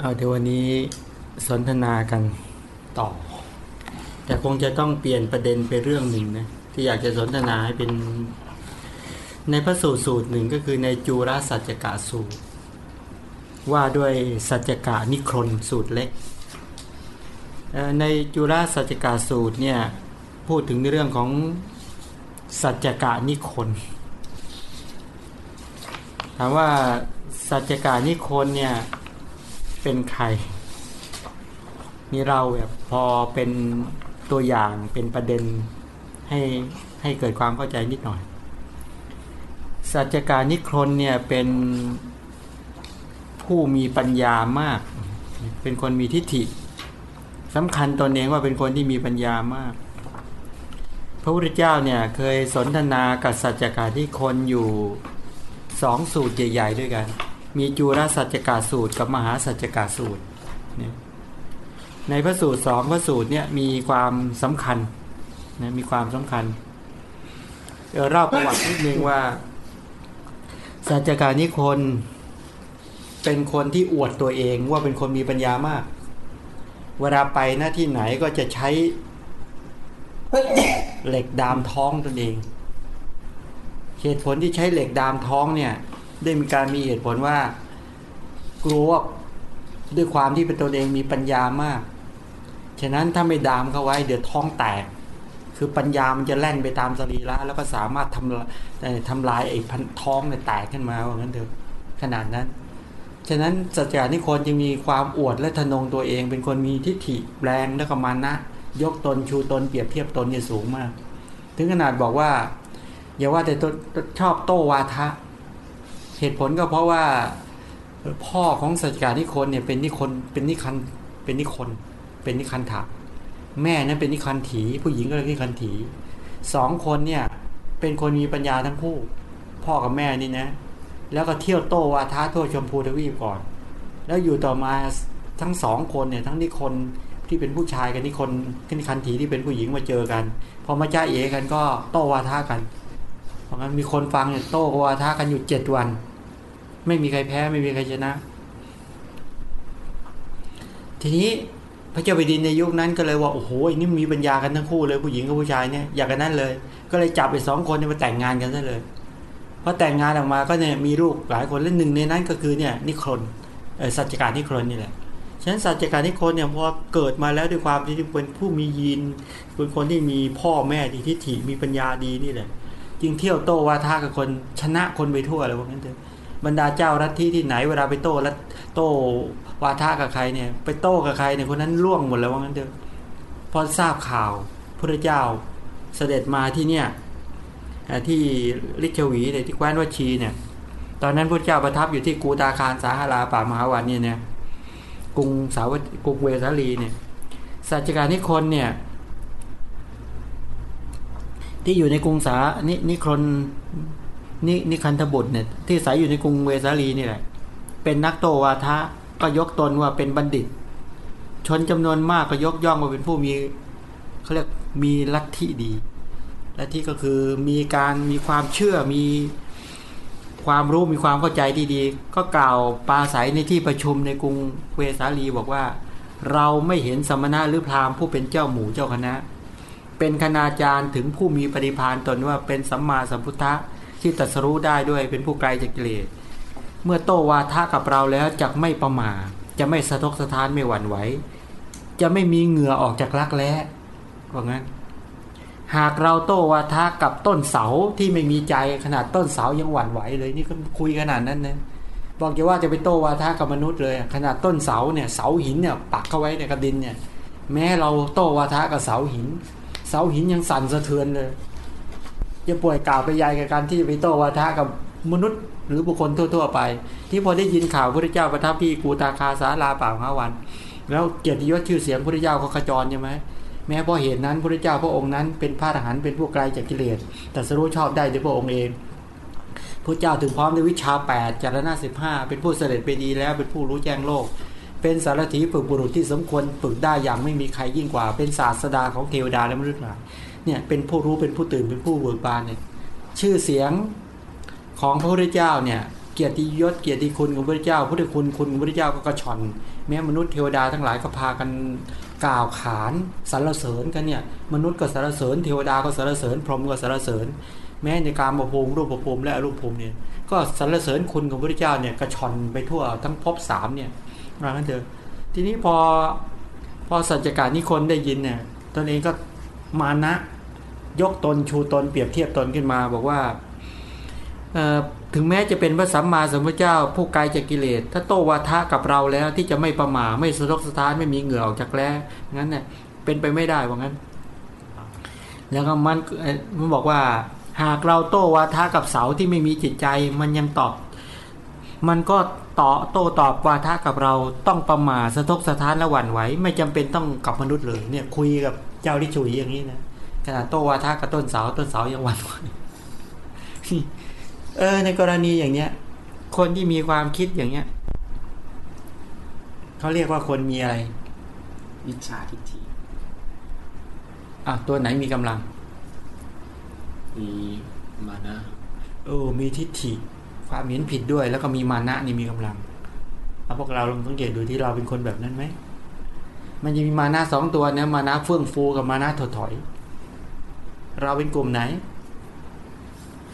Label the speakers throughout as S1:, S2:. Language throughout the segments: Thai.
S1: เอาเดี๋ยววันนี้สนทนากันต่อ แต่คงจะต้องเปลี่ยนประเด็นไปเรื่องหนึ่งนะ ที่อยากจะสนทนาให้เป็น ในพระสูตรสูตรหนึ่งก็คือในจูราสัจกะสูตร ว่าด้วยสัจกะนิครนสูตรเล็ก ในจุราสัจกะสูตรเนี่ยพูดถึงในเรื่องของสัจกะนิคนถามว่าสัจจกะนิคนเนี่ย เป็นใครนี่เราแบบพอเป็นตัวอย่างเป็นประเด็นให้ให้เกิดความเข้าใจนิดหน่อย สัจจการนิครนเนี่ยเป็นผู้มีปัญญามาก เป็นคนมีทิฏฐิสำคัญตนเองว่าเป็นคนที่มีปัญญามาก พระพุทธเจ้าเนี่ยเคยสนทนากับสัจจการที่คนอยู่สองสูตรใหญ่ ๆ ด้วยกัน มีจูรสัจจกาสูตร กับมหาสัจจกาสูตร ในพระสูตรสองพระสูตรเนี่ยมีความสำคัญนะมีความสำคัญเดี๋ยวเล่าประวัตินิดนึงว่า สัจจการนิคนเป็นคนที่อวดตัวเองว่าเป็นคนมีปัญญามาก เวลาไปหน้าที่ไหนก็จะใช้เหล็กดามท้องตนเองเหตุผลที่ใช้เหล็กดามท้องเนี่ย ได้มีการมีเหตุผลว่า กลัวว่าด้วยความที่เป็นตนเองมีปัญญามาก ฉะนั้นถ้าไม่ดามเขาไว้ เดี๋ยวท้องแตก คือปัญญามันจะแล่นไปตามสรีระแล้วก็สามารถทำทำลายไอ้ท้องเนี่ยแตกขึ้นมาว่างั้นเถอะขนาดนั้น ฉะนั้นสัจจานิคนจึงมีความอวดและทนงตัวเอง เป็นคนมีทิฏฐิแรงและก็มานะ ยกตนชูตนเปรียบเทียบตนเนี่ยสูงมาก ถึงขนาดบอกว่าอย่าว่าแต่ชอบโตวาทะ เหตุผลก็เพราะว่าพ่อของสัจการนิคนเนี่ยเป็นนิคนเป็นนิคันเป็นนิคนเป็นนิคันถาแม่นั้นเป็นนิคันถี ผู้หญิงก็เรียกนิคันถีสองคนเนี่ยเป็นคนมีปัญญาทั้งคู่ พ่อกับแม่นี่นะ แล้วก็เที่ยวโตวาทะทั่วชมพูทวีปก่อน แล้วอยู่ต่อมาทั้งสองคนเนี่ยทั้งนิคนที่เป็นผู้ชายกับนิคนนิคันถีที่เป็นผู้หญิงมาเจอกันพอมาจ้าเอกันก็โตวาทะกัน เพราะงั้นมีคนฟังเนี่ยโต้วาทะกันอยู่เจ็ดวัน ไม่มีใครแพ้ไม่มีใครชนะ ทีนี้พระเจ้าแผ่นดินในยุคนั้นก็เลยว่าโอ้โหนี่มีปัญญากันทั้งคู่เลยผู้หญิงกับผู้ชายเนี่ยอยากกันนั้นเลย ก็เลยจับไปสองคนเนี่ยมาแต่งงานกันซะเลยพอแต่งงานออกมาก็เนี่ยมีลูกหลายคนและหนึ่งในนั้นก็คือเนี่ยนิครนสัจการนิครนนี่แหละฉะนั้นสัจการนิครนเนี่ยพอเกิดมาแล้วด้วยความที่เป็นผู้มียีนเป็นคนที่มีพ่อแม่ที่ทิฏฐิมีปัญญาดีนี่แหละ จึงเที่ยวโต้วาทากับคนชนะคนไปทั่วเลยว่างั้นเถอะบรรดาเจ้ารัฐที่ที่ไหนเวลาไปโต้แล้วโต้วาทะกับใครเนี่ย ไปโต้กับใครเนี่ยคนนั้นล่วงหมดแล้วว่างั้นเถอะพอทราบข่าวพระเจ้าเสด็จมาที่เนี่ยที่ลิชวีเนี่ยที่แคว้นวัชีเนี่ย ตอนนั้นพระเจ้าประทับอยู่ที่กูตาคารสาหาราป่ามหาวันเนี่ยเนี่ยกรุงสาวกรุงเวสาลีเนี่ยสัจการนิคนเนี่ย ที่อยู่ในกรุงสานินิครนนี่นี่คันธบุตรเนี่ยที่สายอยู่ในกรุงเวสาลีนี่แหละ เป็นนักโตวาทะก็ยกตนว่าเป็นบัณฑิต ชนจำนวนมากก็ยกย่องว่าเป็นผู้มีเขาเรียกมีลัทธิดีลัทธิก็คือมีการมีความเชื่อมีความรู้มีความเข้าใจดีๆก็กล่าวปาศัยในที่ประชุมในกรุงเวสาลีบอกว่า เราไม่เห็นสมณะหรือพราหมณ์ผู้เป็นเจ้าหมู่เจ้าคณะ เป็นคณาจารย์ถึงผู้มีปฏิพานตนว่าเป็นสัมมาสัมพุทธะที่ตัดสรู้ได้ด้วยเป็นผู้ไกลจากกิเลสเมื่อโตวาทะกับเราแล้วจะไม่ประมาจะไม่สะทกสะท้านไม่หวั่นไหวจะไม่มีเหงื่อออกจากรักแร้ว่างั้น หากเราโตวาทะกับต้นเสาที่ไม่มีใจขนาดต้นเสายังหวั่นไหวเลยนี่ก็คุยขนาดนั้นนะบอกจะว่าจะไปโตวาทะกับมนุษย์เลย ขนาดต้นเสาเนี่ยเสาหินเนี่ยปักเข้าไว้ในกระดินเนี่ย แม้เราโตวาทะกับเสาหิน เสาหินยังสั่นสะเทือนเลยจะป่วยกล่าวไปยายกับการที่ไปโตวาทะกับมนุษย์หรือบุคคลทั่ว ๆ ไป ที่พอได้ยินข่าวพระเจ้าประทับที่กูตาคาสาลาป่าห้าวัน แล้วเกียรติยศชื่อเสียงพระเจ้าก็ขจรใช่ไหมแม้เพราะเหตุนั้นพระเจ้าพระองค์นั้นเป็นพระทหารเป็นผู้ไกลจากกิเลสแต่สรู้ชอบได้ด้วยพระองค์เองพระเจ้าถึงพร้อมในวิชา 8จารณะสิบห้าเป็นผู้เสด็จไปดีแล้วเป็นผู้รู้แจ้งโลก เป็นสารถีฝึกบุรุษที่สมควรฝึกได้อย่างไม่มีใครยิ่งกว่า เป็นศาสดาของเทวดาและมนุษย์หลายเนี่ยเป็นผู้รู้เป็นผู้ตื่นเป็นผู้เบิกบานเนี่ยชื่อเสียงของพระพุทธเจ้าเนี่ยเกียรติยศเกียรติคุณของพระเจ้าพุทธคุณคุณของพระเจ้าก็กระชอนแม้มนุษย์เทวดาทั้งหลายก็พากันกล่าวขานสรรเสริญกันเนี่ยมนุษย์ก็สรรเสริญเทวดาก็สรรเสริญพรหมก็สรรเสริญ แม้ในการมาภูมิรูปภูมิและอรูปภูมิเนี่ยก็สรรเสริญคุณของพระเจ้าเนี่ยกระชอนไปทั่วทั้งภพสามเนี่ย มากันเถอะทีนี้พอพอสัจจการนิคนได้ยินเนี่ยตนเองก็มานะ ยกตนชูตนเปรียบเทียบตนขึ้นมา บอกว่าถึงแม้จะเป็นพระสัมมาสัมพุทธเจ้า ผู้ไกลจากกิเลส ถ้าโตวาทะกับเราแล้วที่จะไม่ประมาไม่สะทกสะท้านไม่มีเหงื่อออกจากแร้งั้นเนี่ยเป็นไปไม่ได้ว่างั้น แล้วก็มันมันบอกว่า หากเราโตวาทะกับเสาที่ไม่มีจิตใจมันยังตอบ มันก็ต่อโต้ตอบวาทะกับเราต้องประมาสะทกสะท้านและหวั่นไหวไม่จำเป็นต้องกับมนุษย์เลยเนี่ยคุยกับเจ้าที่ฉุยอย่างนี้นะขนาดโตวาทะกับต้นเสาต้นเสายังหวั่นไหวเออ ในกรณีอย่างเนี้ย คนที่มีความคิดอย่างเนี้ยเขาเรียกว่าคนมีอะไร
S2: วิชาทิฏฐิ
S1: อะตัวไหนมีกำลัง
S2: มีมานะ
S1: โอ้มีทิฏฐิ ความเห็นผิดด้วย แล้วก็มีมานะนี่มีกำลังเอาพวกเราลองสังเกตดูที่เราเป็นคนแบบนั้นไหมมันจะมีมานะสองตัวนะมานะเฟื่องฟูกับมานะถดถอย เราเป็นกลุ่มไหน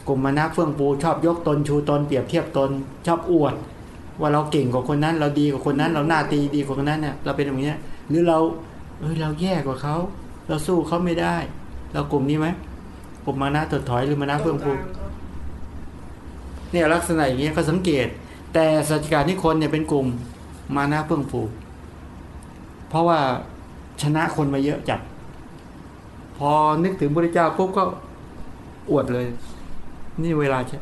S1: กลุ่มมานะเฟื่องฟูชอบยกตนชูตนเปรียบเทียบตน ชอบอวด ว่าเราเก่งกว่าคนนั้น เราดีกว่าคนนั้น เราหน้าตีดีกว่าคนนั้นเนี่ยเราเป็นอย่างเนี้ย หรือเราเออเราแย่กว่าเขา เราสู้เขาไม่ได้ เรากลุ่มนี้ไหมกลุ่มมานะถดถอยหรือมานะเฟื่องฟู เนี่ยลักษณะอย่างนี้ก็สังเกต แต่สัจการนิคนเนี่ยเป็นกลุ่มมานะเฟื่องฟูเพราะว่าชนะคนมาเยอะจัด พอนึกถึงพระเจ้าปุ๊บก็อวดเลย นี่เวลาใช่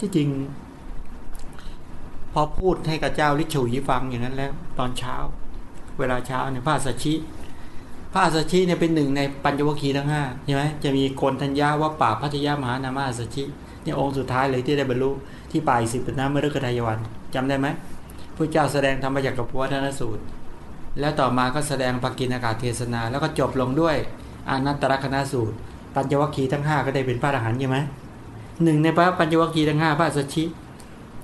S1: ที่จริง พอพูดให้กับเจ้าลิชูยฟังอย่างนั้นแล้ว ตอนเช้า เวลาเช้าเนี่ยพระสัชชิพระสัชชิเนี่ยเป็นหนึ่งในปัญจวัคคีย์ทั้งห้าใช่ไหมจะมีโกนทัญญาว่าป่าพัทยามหานามาสัชชิ นี่องค์สุดท้ายเลยที่ได้บรรลุที่ป่ายสิบน้ำเมื่อฤกษายวันจำได้ไหมพระเจ้าแสดงธรรมจักรพวัฒนสูตร แล้วต่อมาก็แสดงปกินอากาศเทศนา แล้วก็จบลงด้วยอนัตตลกนาสูตร ปัญจวัคคีย์ทั้งห้าก็ได้เป็นพระอรหันต์ใช่ไหมหนึ่งในพระปัญจวัคคีย์ทั้งห้าพระสัชชิ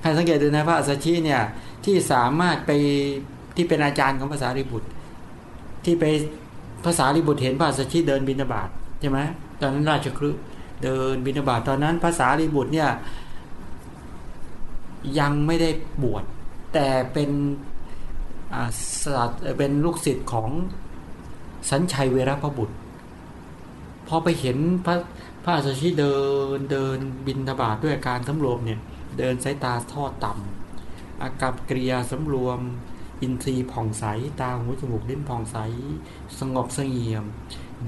S1: ให้สังเกตดูนะพระสัชชิเนี่ยที่สามารถไปที่เป็นอาจารย์ของภาษาริบุตร ที่ไปภาษาริบุตรเห็นพระสัชชิเดินบินาบาตใช่ไหมตอนนั้นราชครื เดินบินาบาตตอนนั้นภาษาริบุตรเนี่ยยังไม่ได้บวชแต่เป็นศาสัตเป็นลูกศิษย์ของสัญชัยเวรพบุตร พอไปเห็นพระพระอาสชิเดินเดินบินทบาทด้วยการสำรวมเนี่ยเดินสายตาทอดต่ำอากับกริยาสำรวม อินทรีย์ผ่องใสตาหูจมูกลิ้นผ่องใส สงบสงเงียม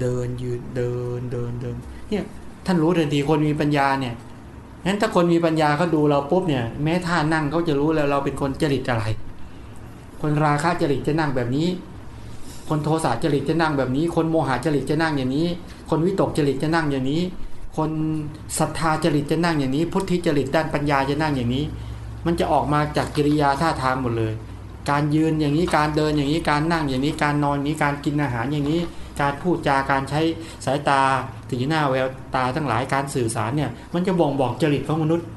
S1: เดินยืนเดินเดินเดินเนี่ย ท่านรู้ทันทีคนมีปัญญาเนี่ยงั้นถ้าคนมีปัญญาเขาดูเราปุ๊บเนี่ย แม้ท่านั่งเขาจะรู้แล้วเราเป็นคนจริตอะไร คนราคะจริตจะนั่งแบบนี้ คนโทสะจริตจะนั่งแบบนี้ คนโมหะจริตจะนั่งอย่างนี้ คนวิตกจริตจะนั่งอย่างนี้ คนศรัทธาจริตจะนั่งอย่างนี้ พุทธิจริตด้านปัญญาจะนั่งอย่างนี้ มันจะออกมาจากกิริยาท่าทางหมดเลย การยืนอย่างนี้การเดินอย่างนี้การนั่งอย่างนี้การนอนอย่างนี้การกินอาหารอย่างนี้ การพูดจาการใช้สายตาสีหน้าแววตาทั้งหลายการสื่อสารเนี่ยมันจะบ่งบอกจริตของมนุษย์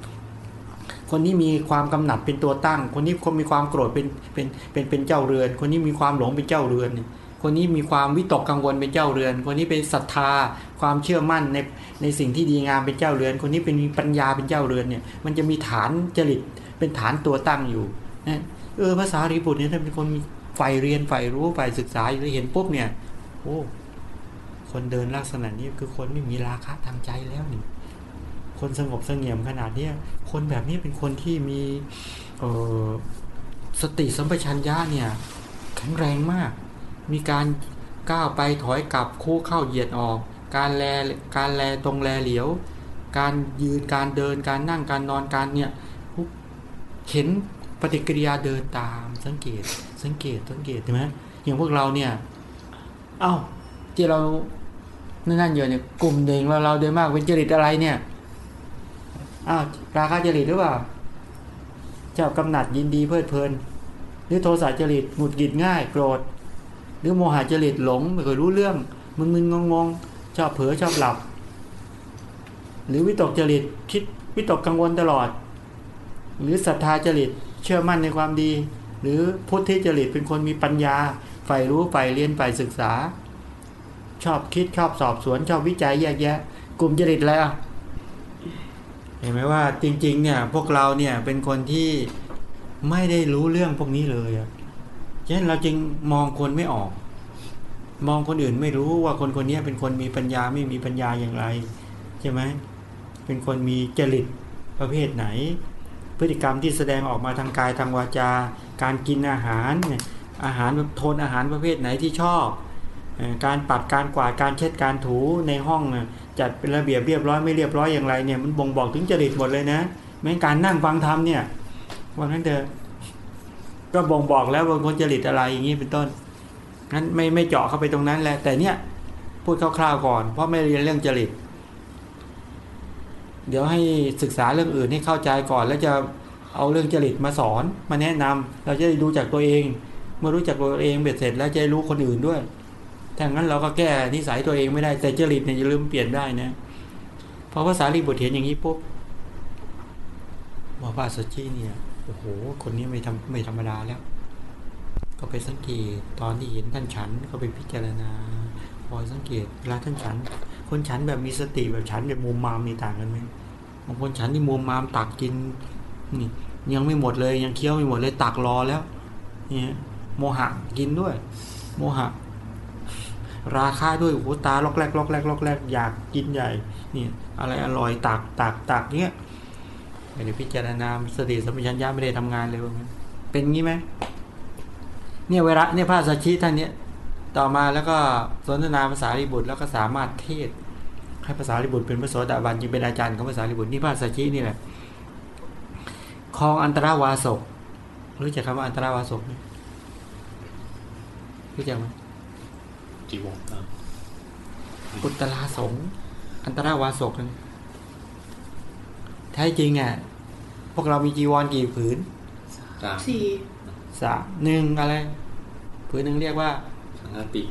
S1: คนนี้มีความกำหนัดเป็นตัวตั้ง คนนี้คนมีความโกรธเป็นเป็นเป็นเป็นเจ้าเรือน คนนี้มีความหลงเป็นเจ้าเรือน คนนี้มีความวิตกกังวลเป็นเจ้าเรือน คนนี้เป็นศรัทธา ความเชื่อมั่นในในสิ่งที่ดีงามเป็นเจ้าเรือน คนนี้เป็นปัญญาเป็นเจ้าเรือนเนี่ยมันจะมีฐานจริตเป็นฐานตัวตั้งอยู่นะเออภาษาริบุตรเนี่ยถ้าเป็นคนมีใฝ่เรียนใฝ่รู้ใฝ่ศึกษาอยู่เห็นปุ๊บเนี่ย โอ้คนเดินลักษณะนี้คือคนไม่มีราคะทางใจแล้วนี่คนสงบเสงี่ยมขนาดเนี้ยคนแบบนี้เป็นคนที่มีเออสติสัมปชัญญะเนี่ย แข็งแรงมาก มีการก้าวไปถอยกลับคู่เข้าเหยียดออก การแลการแลตรงแลเหลียว การยืนการเดินการนั่งการนอนการเนี่ยเห็นปฏิกิริยาเดินตามสังเกตสังเกตสังเกตใช่ไหมอย่างพวกเราเนี่ย เอา้าที่เรานั่นอยู่เนี่ยกลุ่มหนึ่งเราเราเดินมากเป็นจริตอะไรเนี่ยอ้าวราคาจริตหรือเปล่าเจ้ากำหนัดยินดีเพลิดเพลิน หรือโทสะจริตหงุดหงิดง่ายโกรธ หรือโมหะจริตหลงไม่เคยรู้เรื่องมึนมึนงงงชอบเผลอชอบหลับ หรือวิตกจริตคิดวิตกกังวลตลอด หรือศรัทธาจริตเชื่อมั่นในความดี หรือพุทธิจริตเป็นคนมีปัญญา ใฝ่รู้ใฝ่เรียนใฝ่ศึกษา ชอบคิดชอบสอบสวน ชอบวิจัยแยกแยะ กลุ่มจริตแล้วเห็นไหมว่าจริง ๆ เนี่ย พวกเราเนี่ยเป็นคนที่ไม่ได้รู้เรื่องพวกนี้เลยอะฉะนั้นเราจึงมองคนไม่ออก มองคนอื่นไม่รู้ว่าคนคนนี้เป็นคนมีปัญญาไม่มีปัญญาอย่างไรใช่ไหมเป็นคนมีจริตประเภทไหน พฤติกรรมที่แสดงออกมาทางกายทางวาจาการกินอาหารเนี่ย อาหารโทนอาหารประเภทไหนที่ชอบ การปัดการกวาดการเช็ดการถูในห้องจัดเป็นระเบียบเรียบร้อยไม่เรียบร้อยอย่างไรเนี่ยมันบ่งบอกถึงจริตหมดเลยนะแม้การนั่งฟังธรรมเนี่ยว่างั้นเถอะก็บ่งบอกแล้วว่าคนจริตอะไรอย่างนี้เป็นต้นงั้นไม่ไม่เจาะเข้าไปตรงนั้นแหละแต่เนี่ยพูดคร่าวๆก่อน เพราะไม่เรียนเรื่องจริต เดี๋ยวให้ศึกษาเรื่องอื่นให้เข้าใจก่อน แล้วจะเอาเรื่องจริตมาสอนมาแนะนำเราจะได้ดูจากตัวเอง เมื่อรู้จักตัวเองเบ็ดเสร็จแล้วจะรู้คนอื่นด้วยถ้างั้นเราก็แก้นิสัยตัวเองไม่ได้แต่จริตเนี่ยอย่าลืมเปลี่ยนได้นะเพราะภาษาลีบุตรเห็นอย่างนี้ปุ๊บว่าพระสัจจีเนี่ยโอ้โห คนนี้ไม่ทำไม่ธรรมดาแล้ว ก็ไปสังเกตตอนที่เห็นท่านฉันก็ไปพิจารณาคอยสังเกตเวลาท่านฉัน คนฉันแบบมีสติแบบฉันแบบมุมมามนี่ต่างกันไหมบางคนฉันที่มุมมามตักกินนี่ยังไม่หมดเลยยังเคี้ยวไม่หมดเลยตักรอแล้ว เนี่ย โมหะกินด้วย โมหะ ราคาด้วยโอ้โหตาล็อกแรกล็อกแรกล็อกแรกอยากกินใหญ่นี่อะไรอร่อยตักตักตักเนี้ยไม่ได้พิจารณาสติสัมปชัญญะไม่ได้ทำงานเลยว่างั้นเป็นงี้ไหมเนี่ยเวลาเนี่ยพระสัชชีท่านเนี้ยต่อมาแล้วก็สนทนาภาษาลิบุตรแล้วก็สามารถเทศให้ภาษาลิบุตรเป็นพระโสดาบันจึงเป็นอาจารย์ของภาษาลิบุตรนี่พระสัชชีนี่แหละคลองอันตรวาสกรู้จักคำว่าอันตรวาสกไหม รู้จักไหม
S2: จีวรอะ
S1: อุตราสงฆ์อันตราวาสกนั่นแท้จริงอะ พวกเรามีจีวรกี่ผืน
S2: สาม
S3: สี่
S1: สามหนึ่งอะไรผืนหนึ่งเรียกว่า
S2: สังฆติ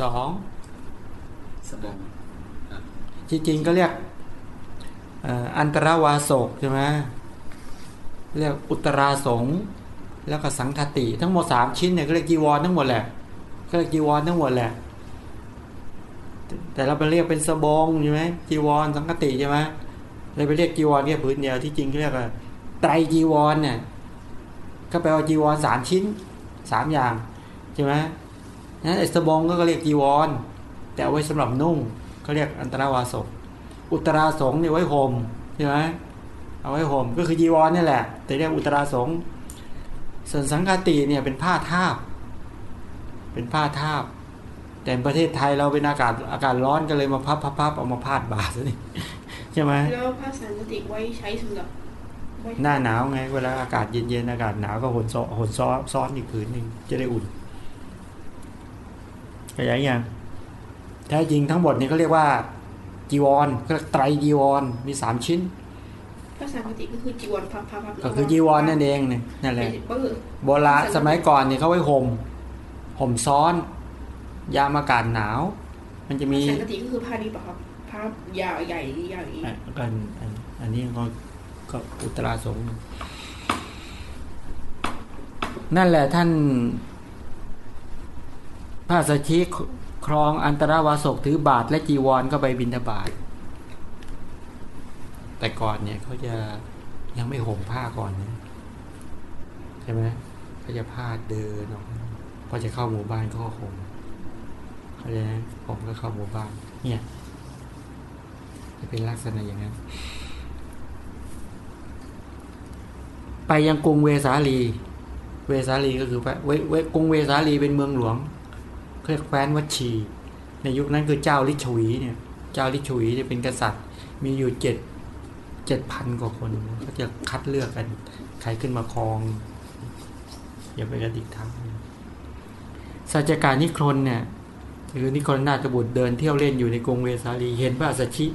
S1: สอง
S2: สบงอะ
S1: จริงๆก็เรียกเอ่ออันตราวาสกใช่ไหมเรียกอุตราสงฆ์แล้วก็สังคติ ทั้งหมดสามชิ้นเนี่ยก็เรียกจีวรทั้งหมดแหละ ก็เรียกจีวรทั้งหมดแหละ แต่เราไปเรียกเป็นสบงใช่ไหมจีวรสังคติใช่ไหมเลยไปเรียกจีวรแค่ผืนเดียวที่จริงเรียกว่าไตรจีวรเนี่ยก็แปลว่าจีวรสามชิ้นสามอย่างใช่ไหมนั้นไอ้สบงก็เรียกจีวร แต่เอาไว้สำหรับนุ่งเขาเรียกอันตราวาสกอุตราสงเนี่ยไว้ห่มใช่ไหมเอาไว้ห่มก็คือจีวรนี่แหละ แต่เรียกอุตราสงส่วนสังฆติเนี่ยเป็นผ้าทาบ เป็นผ้าทาบ แต่ประเทศไทยเราเป็นอากาศอากาศร้อนก็เลยมาพับพับพับเอามาพาดบ่าซะนี่ใช่ไหม
S3: แล้วผ้าสังกติไว้ใช้สำหรับไว้
S1: หน้าหนาวไง เวลาอากาศเย็นๆอากาศหนาวก็หนซ้อหนซ้อซ้อนอีกผืนหนึ่งจะได้อุ่นขยายยังแท้จริงทั้งหมดนี่เขาเรียกว่าจีวรก็เรียกไตรจีวรมีสามชิ้น
S3: ผ้าสังกติก็คือจีวรพับพับพับ
S1: ก็คือจีวรนั่นเองเนี่ยนั่นแหละ
S3: ก็คือ
S1: โบราณสมัยก่อนเนี่ยเขาไว้ห่ม ห่มซ้อน ยามอากาศหนาว มันจะมี
S3: ผ้าสังกติก็คือผ้านี้ป่ะครับผ้ายาวใหญ่ยาวอย่างนี้
S1: อะอันอันอันนี้ก็ก็อุตราสงฆ์นั่นแหละท่านพระสัชชีครองอันตรวาสกถือบาทและจีวรก็ไปบินทบาท แต่ก่อนเนี่ยเขาจะยังไม่ห่มผ้าก่อนนะใช่ไหมเขาจะผ้าเดินออกมา พอจะเข้าหมู่บ้านก็ห่มเขาจะผมก็เข้าหมู่บ้าน เนี่ยจะเป็นลักษณะอย่างนั้น ไปยังกรุงเวสาลี เวสาลีก็คือไปเวเวกรุงเวสาลีเป็นเมืองหลวงเรียกแคว้นวัดชี ในยุคนั้นคือเจ้าลิชวีเนี่ย เจ้าลิชวีเนี่ยเป็นกษัตริย์ มีอยู่เจ็ดเจ็ดพันกว่าคนเขาจะคัดเลือกกัน ใครขึ้นมาครอง อย่าไปกระดิกเท้า สัจจการนิครนเนี่ยหรือนิคลนาถบุตรเดินเที่ยวเล่นอยู่ในกรุงเวสาลีเห็นพระอัสชิ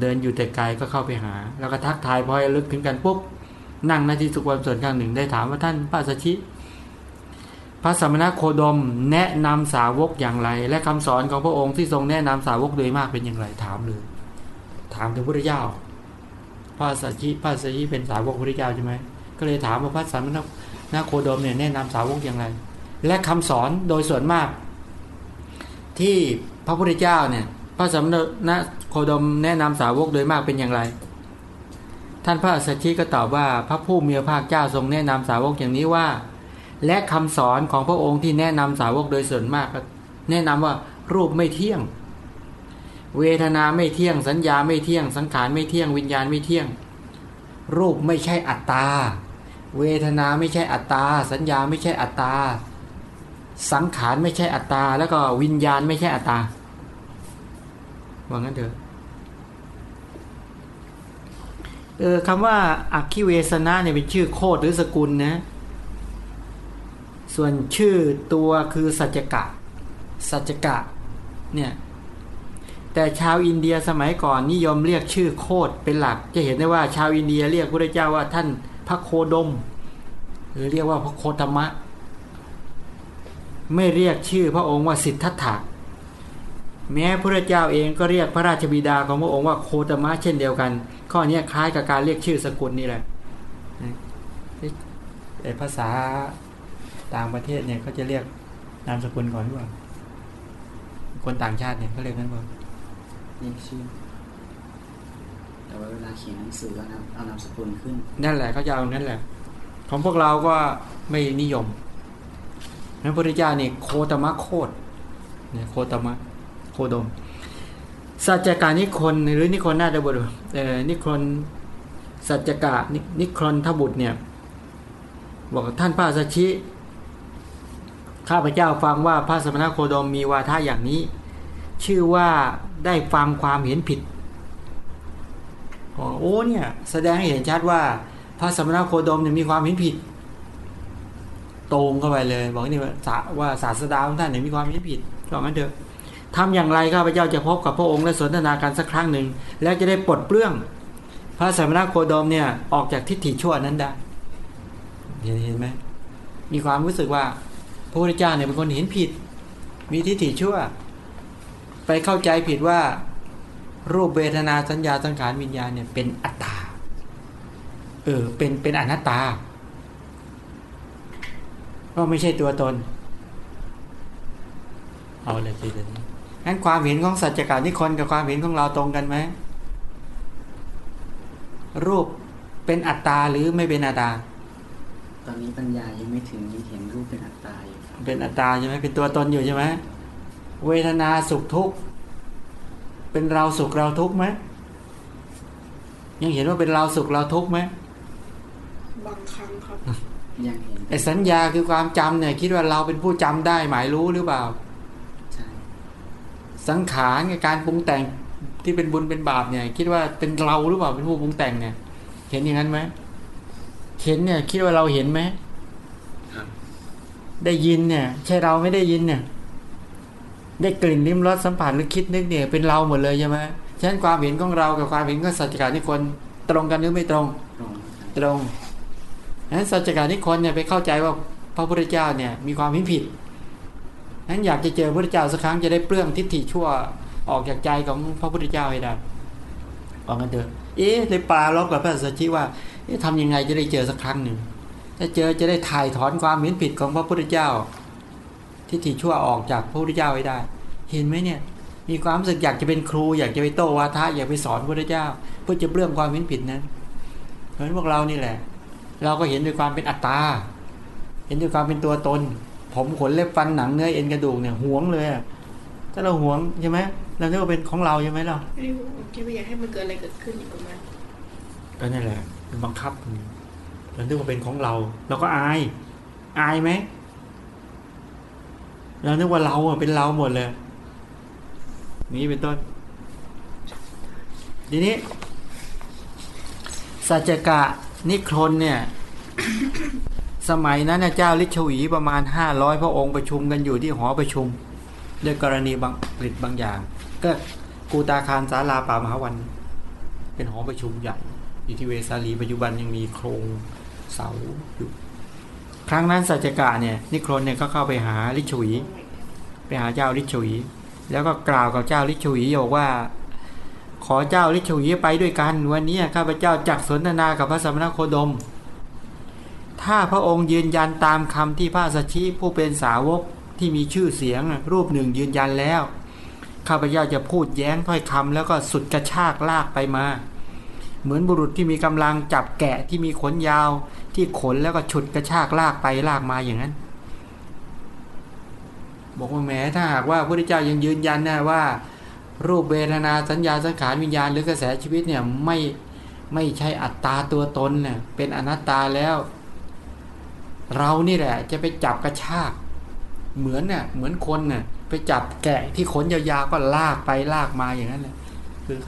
S1: เดินอยู่แต่ไกลก็เข้าไปหา แล้วก็ทักทายพอระลึกถึงกันปุ๊บนั่งหนาที่สุขวันส่วนข้างหนึ่งได้ถามว่าท่านพระอัสชิ พระสมณโคดมแนะนำสาวกอย่างไร และคำสอนของพระองค์ที่ทรงแนะนำสาวกโดยมากเป็นอย่างไรถามเลยถามถึงพระเจ้าพระอัสสชิพระอัสสชิเป็นสาวกพระพุทธเจ้าใช่ไหมก็เลยถามว่าพระสัมมานาโคดมเนี่ยแนะนำสาวกอย่างไร และคำสอนโดยส่วนมาก ที่พระพุทธเจ้าเนี่ยพระสัมมานาโคดมแนะนำสาวกโดยมากเป็นอย่างไร ท่านพระอัสสชิก็ตอบว่าพระผู้มีพระภาคเจ้าทรงแนะนำสาวกอย่างนี้ว่า และคำสอนของพระองค์ที่แนะนำสาวกโดยส่วนมากแนะนำว่ารูปไม่เที่ยง เวทนาไม่เที่ยง สัญญาไม่เที่ยง สังขารไม่เที่ยง วิญญาณไม่เที่ยง รูปไม่ใช่อัตตา เวทนาไม่ใช่อัตตา สัญญาไม่ใช่อัตตา สังขารไม่ใช่อัตตา แล้วก็วิญญาณไม่ใช่อัตตาว่างั้นเถอะเออคำว่าอักขิเวสนะเนี่ยเป็นชื่อโคดหรือสกุลนะ ส่วนชื่อตัวคือสัจกะ สัจกะเนี่ยแต่ชาวอินเดียสมัยก่อนนิยมเรียกชื่อโคตรเป็นหลัก จะเห็นได้ว่าชาวอินเดียเรียกพระเจ้าว่าท่านพระโคดม หรือเรียกว่าพระโคตมะ ไม่เรียกชื่อพระองค์ว่าสิทธัตถะแม้พระเจ้าเองก็เรียกพระราชบิดาของพระองค์ว่าโคตมะเช่นเดียวกัน ข้อนี้คล้ายกับการเรียกชื่อสกุลนี่แหละแต่ภาษาต่างประเทศเนี่ยเขาจะเรียกนามสกุลก่อนหรือเปล่าคนต่างชาติเนี่ยเขาเรียกนั้นว่า
S2: เรียกชื่อแต่ว่าเวลาเขียนหนังสือก็นำเอานามสกุลขึ้น
S1: นั่นแหละเขาจะเอานั่นแหละ ของพวกเราก็ไม่นิยม นั้นพระพุทธเจ้านี่โคตมะโคตเนี่ยโคตมะโคดมสัจจการนิคนหรือนิคนนาฏบุตรเอ่อนิคนสัจจกะนิครนทบุตรเนี่ยบอกท่านพระสัชชิ ข้าพเจ้าฟังว่าพระสมณโคดมมีวาทะอย่างนี้ ชื่อว่าได้ฟังความเห็นผิดโอ้เนี่ยแสดงให้เห็นชัดว่าพระสมณโคดมเนี่ยมีความเห็นผิด ตรงเข้าไปเลย บอกนี่ว่าว่าศาสดาของท่านเนี่ยมีความเห็นผิดก็งั้นเถอะทำอย่างไรข้าพเจ้าจะพบกับพระองค์และสนทนากันสักครั้งหนึ่ง แล้วจะได้ปลดเปลื้อง พระสมณโคดมเนี่ยออกจากทิฏฐิชั่วนั้นได้เห็นเห็นไหมมีความรู้สึกว่าพระพุทธเจ้าเนี่ยเป็นคนเห็นผิด มีทิฏฐิชั่ว ไปเข้าใจผิดว่า รูปเวทนาสัญญาสังขารวิญญาณเนี่ยเป็นอัตตาเออเป็นเป็นอนัตตา ก็ไม่ใช่ตัวตน เอาเลยทีเดียวงั้นความเห็นของสัจจการนิคนกับความเห็นของเราตรงกันไหมรูปเป็นอัตตาหรือไม่เป็นอัตตา
S2: ตอนนี้ปัญญายังไม่ถึงยังเห็นรูปเป็นอัตตาอยู่ครับ
S1: เป็นอัตตาใช่ไหมเป็นตัวตนอยู่ใช่ไหมเวทนาสุขทุกข์เป็นเราสุขเราทุกข์ไหมยังเห็นว่าเป็นเราสุขเราทุกข์ไหม
S3: บางครั้งครับ
S2: ยังเห็น
S1: ไอ้สัญญาคือความจำเนี่ยคิดว่าเราเป็นผู้จำได้หมายรู้หรือเปล่า
S2: ใช่
S1: สังขารในการปรุงแต่งที่เป็นบุญเป็นบาปเนี่ย คิดว่าเป็นเราหรือเปล่าเป็นผู้ปรุงแต่งเนี่ย เห็นอย่างนั้นไหมเห็นเนี่ย คิดว่าเราเห็นไหม
S2: ครับ
S1: ได้ยินเนี่ย ใช่เราไม่ได้ยินเนี่ย ได้กลิ่นลิ้มรสสัมผัสหรือคิดนึกเนี่ย เป็นเราหมดเลยใช่ไหมฉะนั้นความเห็นของเรากับความเห็นของสัจจการนิคนตรงกันหรือไม่ตรง
S2: ตรงครับ
S1: ตรง นั้นสัจจการนิคนเนี่ยไปเข้าใจว่าพระพุทธเจ้าเนี่ยมีความเห็นผิดนั้นอยากจะเจอพระพุทธเจ้าสักครั้งจะได้เปลื้องทิฏฐิชั่วออกจากใจของพระพุทธเจ้าให้ได้ออกกันเถอะเอ๊ะเลยปลาล็อกกับพระสัชชิว่าเอ๊ะทำยังไงจะได้เจอสักครั้งหนึ่งถ้าเจอจะได้ถ่ายถอนความเห็นผิดของพระพุทธเจ้า ทิฏฐิชั่วออกจากพระพุทธเจ้าให้ได้ เห็นไหมเนี่ย มีความรู้สึกอยากจะเป็นครู อยากจะไปโตวาทะอยากไปสอนพระพุทธเจ้า เพื่อจะเปลื้องความเห็นผิดนั้น เพราะฉะนั้นพวกเรานี่แหละ เราก็เห็นด้วยความเป็นอัตตา เห็นด้วยความเป็นตัวตน ผมขนเล็บฟันหนังเนื้อเอ็นกระดูกเนี่ยหวงเลยอะถ้าเราหวงใช่ไหมเราเรียกว่าเป็นของเราใช่ไหมเรา
S3: ไม่ได้ผมแค่ไม่อยากให้มันเกิดอะไรเกิดขึ้นอยู่ประมาณ
S1: ก็นั่นแหละเป็นบังคับเราเรียกว่าเป็นของเรา เราก็อาย อายไหมเรานึกว่าเราอะเป็นเราหมดเลย นี่เป็นต้น ทีนี้สัจจกะ นิครนเนี่ย สมัยนั้นน่ะเจ้าลิชวีประมาณห้าร้อยพระองค์ประชุมกันอยู่ที่หอประชุม ด้วยกรณีบางผลิตบางอย่าง ก็กูตาคารสาลาป่ามหาวัน เป็นหอประชุมใหญ่อยู่ที่เวสาลีปัจจุบันยังมีโครงเสาอยู่ ครั้งนั้นสัจกะเนี่ย นิครนเนี่ยก็เข้าไปหาลิชวีไปหาเจ้าลิชวีแล้วก็กล่าวกับเจ้าลิชวีบอกว่า ขอเจ้าลิชวีไปด้วยกัน วันนี้ข้าพเจ้าจักสนทนากับพระสมณโคดม ถ้าพระองค์ยืนยันตามคำที่พระสัชชีผู้เป็นสาวกที่มีชื่อเสียงรูปหนึ่งยืนยันแล้ว ข้าพเจ้าจะพูดแย้งถ้อยคำแล้วก็สุดกระชากลากไปมา เหมือนบุรุษที่มีกำลังจับแกะที่มีขนยาว ที่ขนแล้วก็ฉุดกระชากลากไปลากมาอย่างนั้นบอกว่าแม้ถ้าหากว่าพระพุทธเจ้ายังยืนยันนะว่า รูปเวทนาสัญญาสังขารวิญญาณหรือกระแสชีวิตเนี่ยไม่ไม่ใช่อัตตาตัวตนเนี่ยเป็นอนัตตาแล้ว เรานี่แหละ จะไปจับกระชาก เหมือนเนี่ยเหมือนคนเนี่ยไปจับแกะที่ขนยาวๆก็ลากไปลากมาอย่างนั้นเลยคือ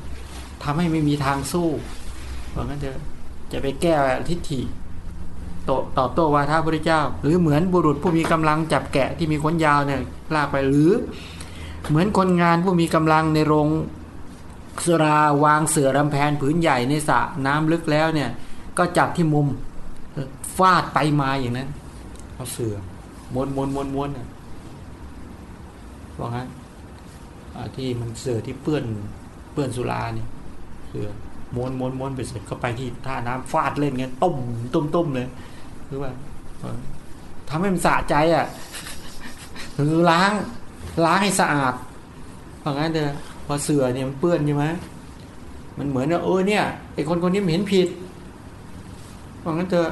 S1: ทำให้ไม่มีทางสู้เพราะงั้นจะจะไปแก้ทิฏฐิโตตอบโต้วาทพระพุทธเจ้า หรือเหมือนบุรุษผู้มีกำลังจับแกะที่มีขนยาวเนี่ยลากไปหรือ เหมือนคนงานผู้มีกำลังในโรงสราวางเสือรำแพนผืนใหญ่ในสระน้ำลึกแล้วเนี่ย ก็จับที่มุมฟาดไปมาอย่างนั้นเอาเสือม้วนม้วนม้วนม้วนเนี่ยบอกงั้นที่มันเสือที่เปื้อนเปื้อนสุราเนี่ยเสือม้วนม้วนม้วนไปเสร็จก็ไปที่ท่าน้ำฟาดเล่นกันต้มต้มต้มเลยคือว่าทำให้มันสะใจอะคือล้าง ล้างให้สะอาดเพราะงั้นเถอะพอเสือเนี่ยมันเปื้อนใช่ไหมมันเหมือนว่าเออเนี่ยไอคนคนนี้มันเห็นผิดเพราะงั้นเถอะ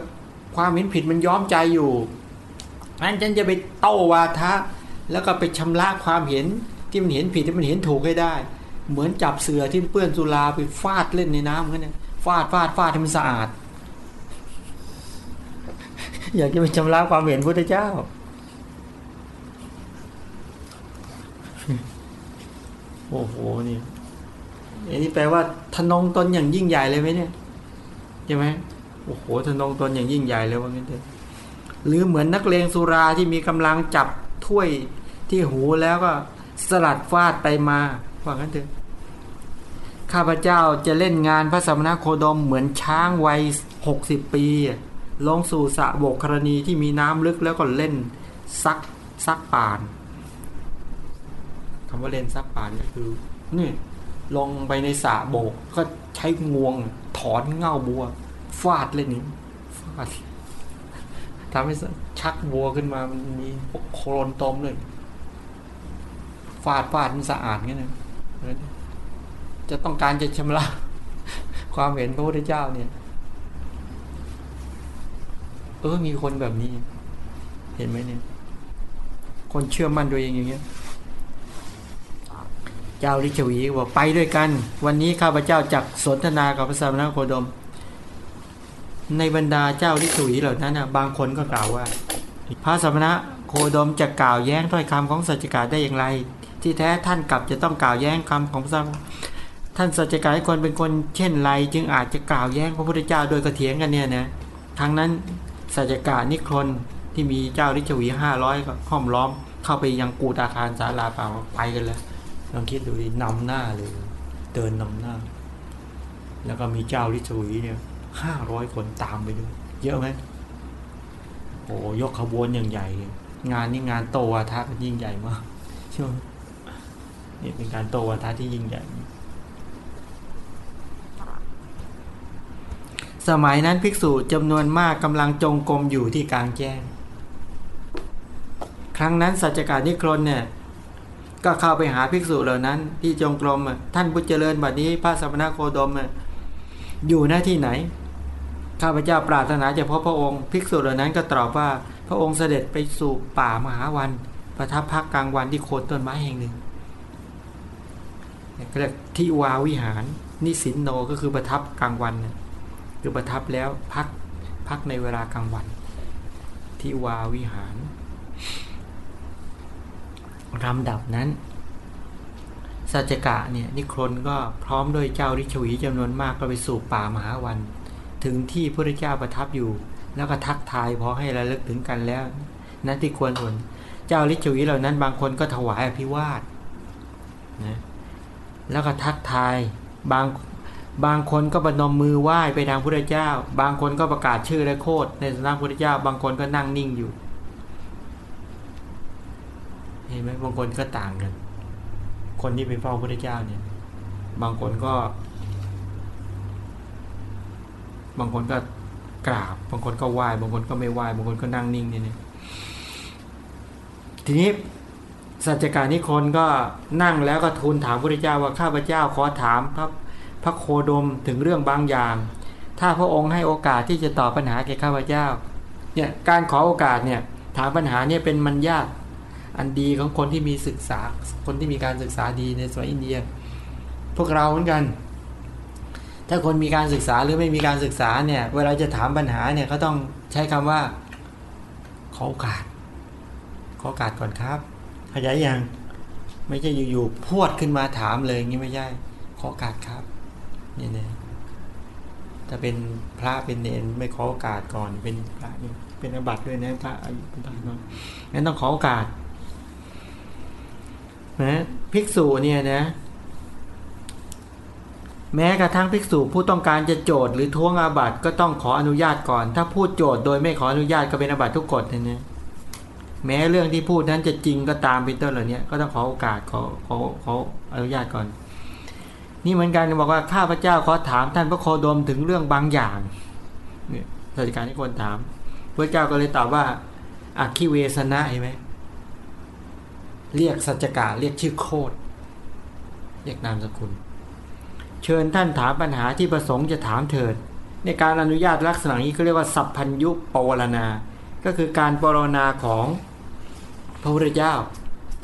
S1: ความเห็นผิดมันย้อมใจอยู่งั้นฉันจะไปโต้วาทะ แล้วก็ไปชำระความเห็นที่มันเห็นผิดที่มันเห็นถูกให้ได้ เหมือนจับเสือที่เปื้อนสุราไปฟาดเล่นในน้ำกันเนี่ยฟาดฟาดฟาดให้มันสะอาด อยากจะไปชำระความเห็นพระเจ้า โอ้โหนี่อันนี้แปลว่าทนงตนอย่างยิ่งใหญ่เลยไหมเนี่ยใช่ไหมโอ้โหทนงตนอย่างยิ่งใหญ่เลยว่างั้นเถอะหรือเหมือนนักเลงสุราที่มีกำลังจับถ้วยที่หูแล้วก็สลัดฟาดไปมาว่างั้นเถอะข้าพเจ้าจะเล่นงานพระสมณโคดมเหมือนช้างวัยหกสิบปี ลงสู่สระโบกกรณีที่มีน้ำลึกแล้วก็เล่นซักซักป่าน คำว่าเล่นซักป่านก็คือนี่ลงไปในสระโบก ก็ใช้งวงถอนเง่าบัว ฟาดเล่นนี้ฟาดทำให้ชักบัวขึ้นมามันมีโคลนตมเลยฟาดฟาดมันสะอาดงั้นนะจะต้องการจะชำระความเห็นพระพุทธเจ้าเนี่ย เออมีคนแบบนี้ เห็นไหมเนี่ย คนเชื่อมั่นตัวเองอย่างเงี้ย เจ้าลิชวีบอกไปด้วยกัน วันนี้ข้าพเจ้าจักสนทนากับพระสามณโคดม ในบรรดาเจ้าลิชวีเหล่านั้นนะบางคนก็กล่าวว่า พระสมณะโคดมจะกล่าวแย้งถ้อยคำของสัจจการได้อย่างไร ที่แท้ท่านกลับจะต้องกล่าวแย้งคำของพระท่านสัจจกาให้คนเป็นคนเช่นไร จึงอาจจะกล่าวแย้งพระพุทธเจ้าโดยกระเถียงกันเนี่ยนะทั้งนั้นสัจจการนิครนที่มีเจ้าลิชวีห้าร้อยก็ห้อมล้อมเข้าไปยังกูตอาคารศาลาเปล่าไปกันแล้ว ลองคิดดูดินำหน้าเลย เดินนำหน้า แล้วก็มีเจ้าลิชวีเนี่ยห้าร้อยคนตามไปด้วยเยอะไหมโอ้ยกขบวนอย่างใหญ่ งานนี้งานโตวาทะยิ่งใหญ่มากใช่ไหมนี่เป็นการโตวาทะที่ยิ่งใหญ่ สมัยนั้นภิกษุจำนวนมากกำลังจงกรมอยู่ที่กลางแจ้ง ครั้งนั้นสัจจการนิครนเนี่ย ก็เข้าไปหาภิกษุเหล่านั้น ที่จงกรมท่านผู้เจริญบัดนี้พระสัมณโคดมอยู่หน้าที่ไหน ข้าพเจ้าปรารถนาจะพบพระองค์ ภิกษุเหล่านั้นก็ตอบว่าพระองค์เสด็จไปสู่ป่ามหาวัน ประทับพักกลางวันที่โคนต้นไม้แห่งหนึ่งเรียกที่วาวิหาร นิสินโนก็คือประทับกลางวันคือประทับแล้วพักพักในเวลากลางวัน ที่วาวิหาร ลำดับนั้นสัจกะเนี่ยนิครนก็พร้อมด้วยเจ้าริชวีจำนวนมากก็ไปสู่ป่ามหาวัน ถึงที่พระเจ้าประทับอยู่ แล้วก็ทักทายพอให้ระลึกถึงกันแล้ว นั้นที่ควรส่วนเจ้าริชวีเหล่านั้นบางคนก็ถวายอภิวาทนะแล้วก็ทักทายบางบางคนก็บนมมือไหว้ไปทางพระเจ้า บางคนก็ประกาศชื่อและโคดในสำนักพระเจ้า บางคนก็นั่งนิ่งอยู่ เห็นไหมบางคนก็ต่างกัน คนที่ไปเฝ้าพระเจ้าเนี่ย บางคนก็ บางคนก็กราบ บางคนก็ไหว้ บางคนก็ไม่ไหว้ บางคนก็นั่งนิ่งเนี่ยทีนี้สัจจการนิคนก็นั่งแล้วก็ทูลถามพระเจ้าว่าข้าพเจ้าขอถามพระพระโคดมถึงเรื่องบางอย่าง ถ้าพระองค์ให้โอกาสที่จะตอบปัญหาแก่ข้าพเจ้า เนี่ยการขอโอกาสเนี่ยถามปัญหาเนี่ยเป็นมันยาก อันดีของคนที่มีศึกษา คนที่มีการศึกษาดีในสมัยอินเดีย พวกเราเหมือนกัน ถ้าคนมีการศึกษาหรือไม่มีการศึกษาเนี่ยเวลาจะถามปัญหาเนี่ยเขาต้องใช้คำว่า ขอโอกาส ขอโอกาสก่อนครับขยายยังไม่ใช่อยู่ๆพวดขึ้นมาถามเลยงี้ไม่ใช่ขอโอกาสครับนี่เนี่ยถ้าเป็นพระเป็นเนนไม่ขอโอกาสก่อนเป็นพระเป็นอบัติด้วยนะพระอายุต่างๆงั้นต้องขอโอกาส นะภิกษุเนี่ยนะ แม้กระทั่งภิกษุผู้ต้องการจะโจทย์หรือท้วงอาบัติก็ต้องขออนุญาตก่อน ถ้าพูดโจทย์โดยไม่ขออนุญาตก็เป็นอาบัติทุกกฎนะแม้เรื่องที่พูดนั้นจะจริงก็ตามเป็นต้นเหล่านี้ก็ต้องขอโอกาสขอขอขออนุญาตก่อน นี่เหมือนกันบอกว่าข้าพเจ้าขอถามท่านพระโคดมถึงเรื่องบางอย่างเนี่ยราชการที่ควรถาม พระเจ้าก็เลยตอบว่าอักขิเวสนะเห็นไหม เรียกสัจกาเรียกชื่อโคดเรียกนามสกุล เชิญท่านถามปัญหาที่ประสงค์จะถามเถิด ในการอนุญาตลักษณะนี้เขาเรียกว่าสัพพัญยุปวารณา ก็คือการปรนนาของพระพุทธเจ้า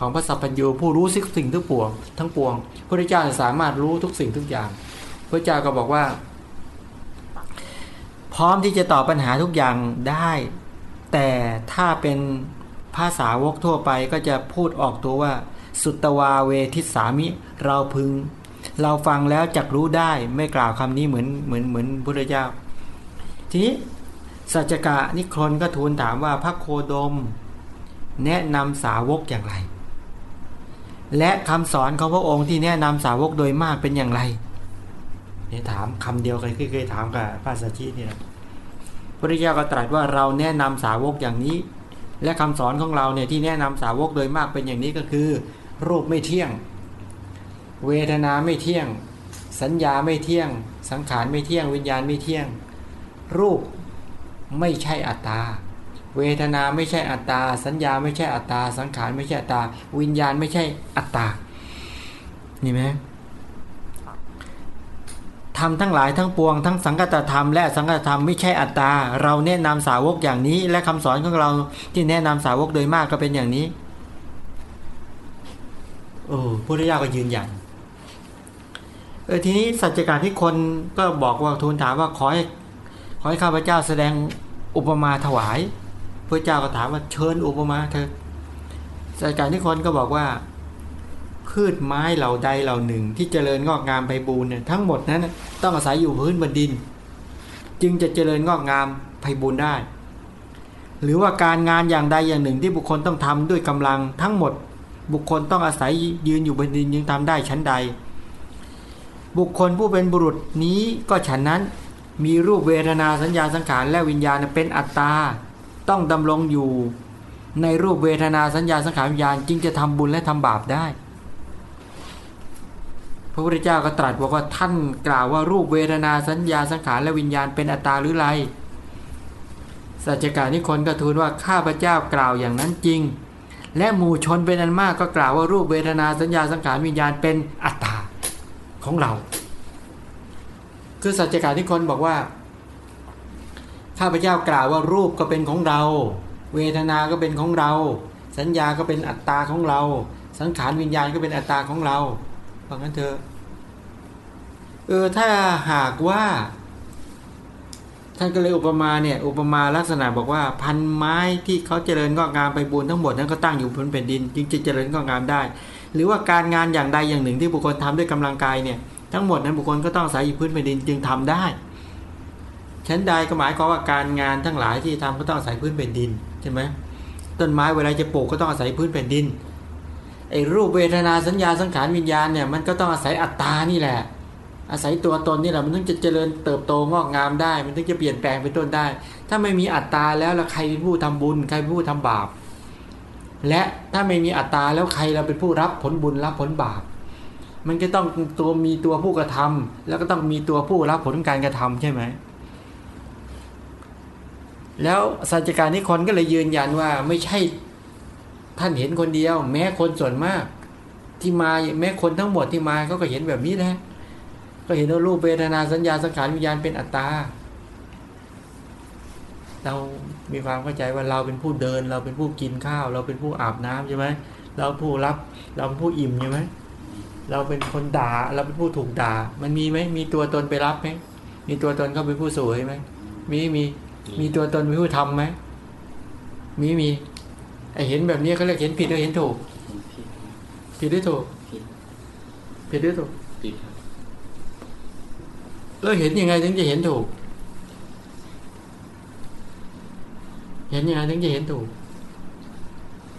S1: ของพระสัพพัญญูผู้รู้สิ่งสิ่งทุกปวงทั้งปวงพระพุทธเจ้าสามารถรู้ทุกสิ่งทุกอย่าง พระเจ้าก็บอกว่า พร้อมที่จะตอบปัญหาทุกอย่างได้ แต่ถ้าเป็น ภาษาวกทั่วไปก็จะพูดออกตัวว่า สุตวาเวทิสามิ เราพึง เราฟังแล้วจักรู้ได้ไม่กล่าวคำนี้เหมือนเหมือนเหมือนพุทธเจ้า ทีนี้สัจกะนิครนก็ทูลถามว่าพระโคดม แนะนำสาวกอย่างไร และคำสอนของพระองค์ที่แนะนำสาวกโดยมากเป็นอย่างไรเนี่ยถามคำเดียวกันเคยถามกับพระสัชชีนี่นะพระเจ้าก็ตรัสว่าเราแนะนำสาวกอย่างนี้ และคำสอนของเราเนี่ยที่แนะนำสาวกโดยมากเป็นอย่างนี้ก็คือ รูปไม่เที่ยง เวทนาไม่เที่ยง สัญญาไม่เที่ยง สังขารไม่เที่ยง วิญญาณไม่เที่ยง รูปไม่ใช่อัตตา เวทนาไม่ใช่อัตตา สัญญาไม่ใช่อัตตา สังขารไม่ใช่อัตตา วิญญาณไม่ใช่อัตตานี่ไหม ธรรมทั้งหลายทั้งปวงทั้งสังกัตธรรมและสังกัตธรรมไม่ใช่อัตตา เราแนะนำสาวกอย่างนี้ และคำสอนของเราที่แนะนำสาวกโดยมากก็เป็นอย่างนี้โอ้พุทธเจ้าก็ยืนยันเออทีนี้สัจการที่คนก็บอกว่าทูลถามว่าขอให้ขอให้ข้าพเจ้าแสดงอุปมาถวายพระเจ้าก็ถามว่าเชิญอุปมาเธอสัจการที่คนก็บอกว่า พืชไม้เหล่าใดเหล่าหนึ่ง ที่เจริญงอกงามไปบูรเนี่ยทั้งหมดนั้นต้องอาศัยอยู่พื้นบนดิน จึงจะเจริญงอกงามไพบูรได้ หรือว่าการงานอย่างใดอย่างหนึ่งที่บุคคลต้องทำด้วยกำลังทั้งหมดบุคคลต้องอาศัยยืนอยู่บนดินยังทำได้ชั้นใด บุคคลผู้เป็นบุรุษนี้ก็ฉันนั้นมีรูปเวทนาสัญญาสังขารและวิญญาณเป็นอัตตาต้องดำรงอยู่ในรูปเวทนาสัญญาสังขารวิญญาณจึงจะทำบุญและทำบาปได้ ระพุทธเจ้าก็ตรัสบอกว่าท่านกล่าวว่ารูปเวทนาสัญญาสังขารและวิญญาณเป็นอัตตาหรือไรสัจการนิคนก็ทูลว่าข้าพเจ้ากล่าวอย่างนั้นจริง และหมู่ชนเป็นอันมากก็กล่าวว่ารูปเวทนาสัญญาสังขารวิญญาณเป็นอัตตาของเรา คือสัจการนิคนบอกว่า ข้าพเจ้ากล่าวว่ารูปก็เป็นของเรา เวทนาก็เป็นของเรา สัญญาก็เป็นอัตตาของเรา สังขารวิญญาณก็เป็นอัตตาของเรา เพราะงั้นเถอะเออถ้าหากว่า ท่านก็เลยอุปมาเนี่ย อุปมาลักษณะบอกว่า พันไม้ที่เขาเจริญงอกงามไปบูรทั้งหมดนั้นก็ตั้งอยู่บนแผ่นดิน จึงจะเจริญงอกงามได้ หรือว่าการงานอย่างใดอย่างหนึ่งที่บุคคลทำด้วยกำลังกายเนี่ยทั้งหมดนั้นบุคคลก็ต้องอาศัยอยู่พื้นแผ่นดินจึงทำได้ชั้นใดก็หมายความว่าการงานทั้งหลายที่ทำก็ต้องอาศัยพื้นแผ่นดินใช่ไหมต้นไม้เวลาจะปลูกก็ต้องอาศัยพื้นแผ่นดิน ไอ้รูปเวทนาสัญญาสังขารวิญญาณเนี่ยมันก็ต้องอาศัยอัตตานี่แหละ อาศัยตัวตนนี่แหละมันถึงจะเจริญเติบโตงอกงามได้ มันถึงจะเปลี่ยนแปลงเป็นต้นได้ ถ้าไม่มีอัตตาแล้วแล้วใครเป็นผู้ทำบุญ ใครเป็นผู้ทำบาป และถ้าไม่มีอัตตาแล้วใครเราเป็นผู้รับผลบุญรับผลบาป มันก็ต้องตัวมีตัวผู้กระทำแล้วก็ต้องมีตัวผู้รับผลของการกระทำใช่ไหมแล้วสัจจการนิคนก็เลยยืนยันว่าไม่ใช่ ท่านเห็นคนเดียว แม้คนส่วนมาก ที่มาแม้คนทั้งหมดที่มาเขาก็เห็นแบบนี้แหละก็เห็นว่ารูปเวทนาสัญญาสังขารวิญญาณเป็นอัตตาเรามีความเข้าใจว่าเราเป็นผู้เดิน เราเป็นผู้กินข้าว เราเป็นผู้อาบน้ำใช่ไหมเราผู้รับเราเป็นผู้อิ่มใช่ไหมเราเป็นคนด่าเราเป็นผู้ถูกด่า มันมีไหมมีตัวตนไปรับไหมมีตัวตนเขาเป็นผู้สวยไหมมีมีมีตัวตนเป็นผู้ทำไหมมีมี ไอเห็นแบบนี้เขาเรียกเห็นผิดหรือเห็นถูก
S2: เห็นผิด
S1: ผิดหรือถูก
S2: ผิด
S1: ผิดหรือถูก
S2: ผิดครับ
S1: แล้วเห็นยังไงถึงจะเห็นถูก เห็นยังไงถึงจะเห็นถูก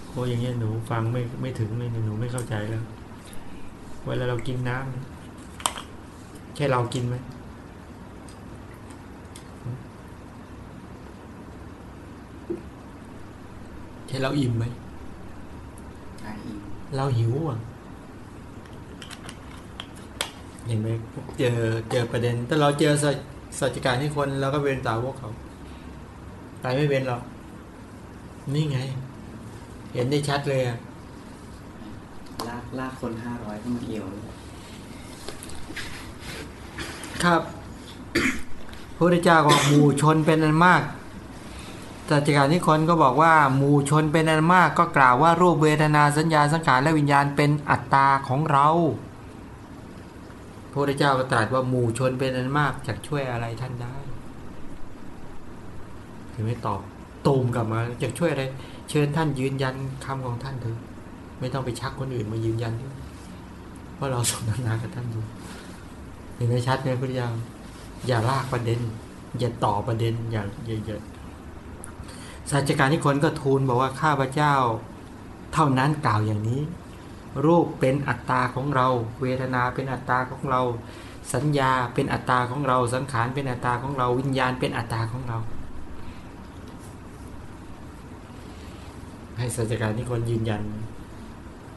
S1: โอ้อย่างเงี้ยหนูฟังไม่ไม่ถึงเลยหนูไม่เข้าใจแล้ว เวลาเรากินน้ำแค่เรากินไหม แค่เราอิ่มไหม
S2: ไอ้อิน
S1: เราหิวอะเห็นไหมเจอเจอประเด็นถ้าเราเจอสัจสัจการให้คนเราก็เป็นสาวกเขาตายไม่เป็นหรอกนี่ไง เห็นได้ชัดเลยอะ
S2: ลากลากคนห้าร้อยก็มาเกี่ยวเลย
S1: ครับพระพุทธเจ้าก็บอกหมู่ชนเป็นอันมาก สัจการที่คนก็บอกว่าหมู่ชนเป็นอันมากก็กล่าวว่ารูปเวทนาสัญญาสังขารและวิญญาณเป็นอัตตาของเราพระพุทธเจ้าก็ตรัสว่าหมู่ชนเป็นอันมากจะช่วยอะไรท่านได้ถึงไม่ตอบตูมกลับมาจะช่วยอะไร เชิญท่านยืนยันคำของท่านเถอะไม่ต้องไปชักคนอื่นมายืนยันด้วยเพราะเราสนทนากับท่านอยู่เห็นไหมชัดไหมพุทธเจ้าอย่าลากประเด็น อย่าต่อประเด็นอย่าอย่า สัจการที่คนก็ทูลบอกว่าข้าพเจ้า เท่านั้นกล่าวอย่างนี้ รูปเป็นอัตตาของเรา เวทนาเป็นอัตตาของเรา สัญญาเป็นอัตตาของเรา สังขารเป็นอัตตาของเรา วิญญาณเป็นอัตตาของเรา ให้สัจการที่คนยืนยัน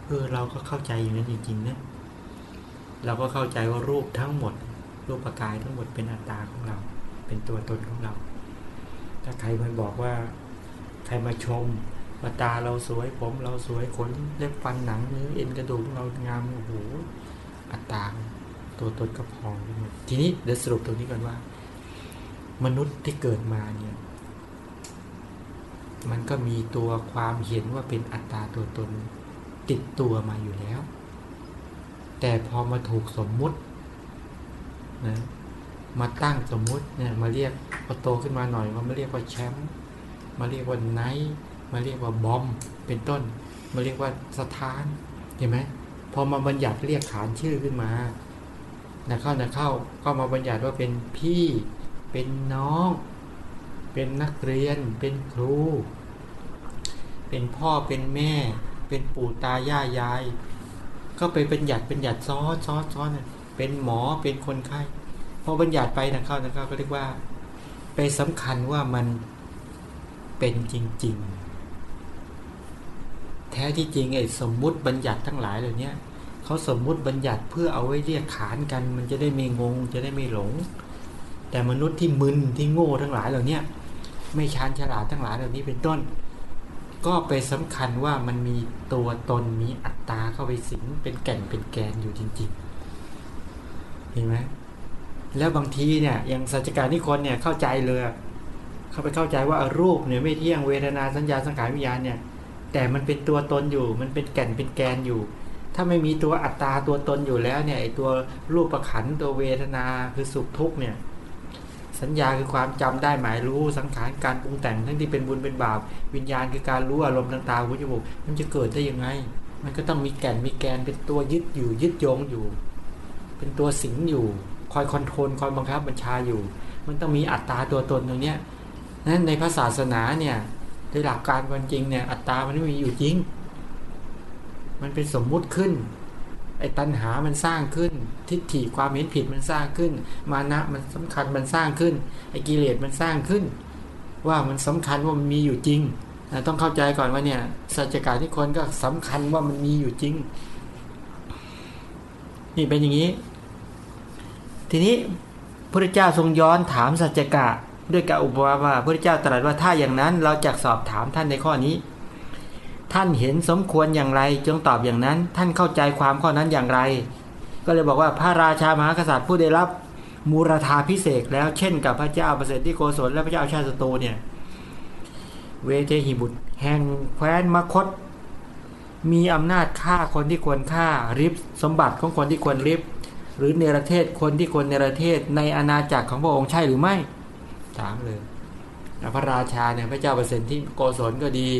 S1: เออเราก็เข้าใจอย่างนั้นจริงๆนะเราก็เข้าใจว่ารูปทั้งหมด รูปประกายทั้งหมดเป็นอัตตาของเรา เป็นตัวตนของเรา ถ้าใครมันบอกว่า ใครมาชมว่าตาเราสวยผมเราสวยขนเล็บฟันหนังเนื้อเอ็นกระดูกเรางามโอ้โหอัตตาตัวตนก็พองไปหมดทีนี้เดี๋ยวสรุปตรงนี้ก่อนว่า มนุษย์ที่เกิดมาเนี่ยมันก็มีตัวความเห็นว่าเป็นอัตตาตัวตนติดตัวมาอยู่แล้ว แต่พอมาถูกสมมุตินะมาตั้งสมมุติเนี่ยมาเรียกพอโตขึ้นมาหน่อยมามาเรียกว่าแชมป์ มาเรียกว่าไนท์มาเรียกว่าบอมเป็นต้น มาเรียกว่าสถานเห็นไหมพอมาบัญญัติเรียกขานชื่อขึ้นมานะเข้านะเข้าก็มาบัญญัติว่าเป็นพี่ เป็นน้อง เป็นนักเรียน เป็นครู เป็นพ่อเป็นแม่ เป็นปู่ตายายยาย ก็ไปบัญญัติบัญญัติซ้อนซ้อนซ้อนเป็นหมอเป็นคนไข้พอบัญญัติไปนะเข้านะเข้าก็เรียกว่า ไปสำคัญว่ามัน เป็นจริง ๆ แท้ที่จริงไอ้สมมุติบัญญัติทั้งหลายเหล่านี้เขาสมมุติบัญญัติเพื่อเอาไว้เรียกขานกัน มันจะได้ไม่งง จะได้ไม่หลง แต่มนุษย์ที่มึนที่โง่ทั้งหลายเหล่านี้ไม่ชาญฉลาดทั้งหลายเหล่านี้เป็นต้น ก็ไปสำคัญว่ามันมีตัวตนมีอัตตาเข้าไปสิงเป็นแก่นเป็นแกนอยู่จริงๆเห็นไหมแล้วบางทีเนี่ยอย่างสัจการนิคนเนี่ยเข้าใจเลย เข้าไปเข้าใจว่ารูปเนี่ยไม่เที่ยงเวทนาสัญญาสังขารวิญญาณเนี่ยแต่มันเป็นตัวตนอยู่ มันเป็นแก่นเป็นแกนอยู่ ถ้าไม่มีตัวอัตตาตัวตนอยู่แล้วเนี่ยไอตัวรูปประขันตัวเวทนาคือสุขทุกข์เนี่ยสัญญาคือความจำได้หมายรู้สังขารการปรุงแต่งทั้งที่เป็นบุญเป็นบาปวิญญาณคือการรู้อารมณ์ทางตาหูจมูกมันจะเกิดได้ยังไง มันก็ต้องมีแก่นมีแกนเป็นตัวยึดอยู่ยึดโยงอยู่ เป็นตัวสิงอยู่ คอยคอนโทรลคอยบังคับบัญชาอยู่ มันต้องมีอัตตาตัวตนตรงเนี้ย นั้นในพระศาสนาเนี่ยโดยหลักการความจริงเนี่ย อัตตามันไม่มีอยู่จริง มันเป็นสมมุติขึ้น ไอ้ตัณหามันสร้างขึ้น ทิฏฐิความเห็นผิดมันสร้างขึ้น มานะมันสำคัญมันสร้างขึ้น ไอ้กิเลสมันสร้างขึ้น ว่ามันสำคัญว่ามันมีอยู่จริงต้องเข้าใจก่อนว่าเนี่ยสัจการที่คนก็สำคัญว่ามันมีอยู่จริง นี่เป็นอย่างนี้ ทีนี้พระเจ้าทรงย้อนถามสัจจกะ ด้วยกับอุปมาว่าพระเจ้าตรัสว่าถ้าอย่างนั้นเราจะสอบถามท่านในข้อนี้ ท่านเห็นสมควรอย่างไรจงตอบอย่างนั้น ท่านเข้าใจความข้อนั้นอย่างไร ก็เลยบอกว่าพระราชามหากษัตริย์ผู้ได้รับมูรธาพิเศษแล้วเช่นกับพระเจ้าประเสริฐที่โกศลและพระเจ้าชาติสตูเนี่ยเวเทหิบุตร แห่งแคว้นมคต มีอำนาจฆ่าคนที่ควรฆ่าริบสมบัติของคนที่ควรริบหรือเนรเทศคนที่ควรเนรเทศในอาณาจักรของพระองค์ใช่หรือไม่ ถามเลยพระราชาเนี่ยพระเจ้าเปอระเสริฐที่โกศลก็ดี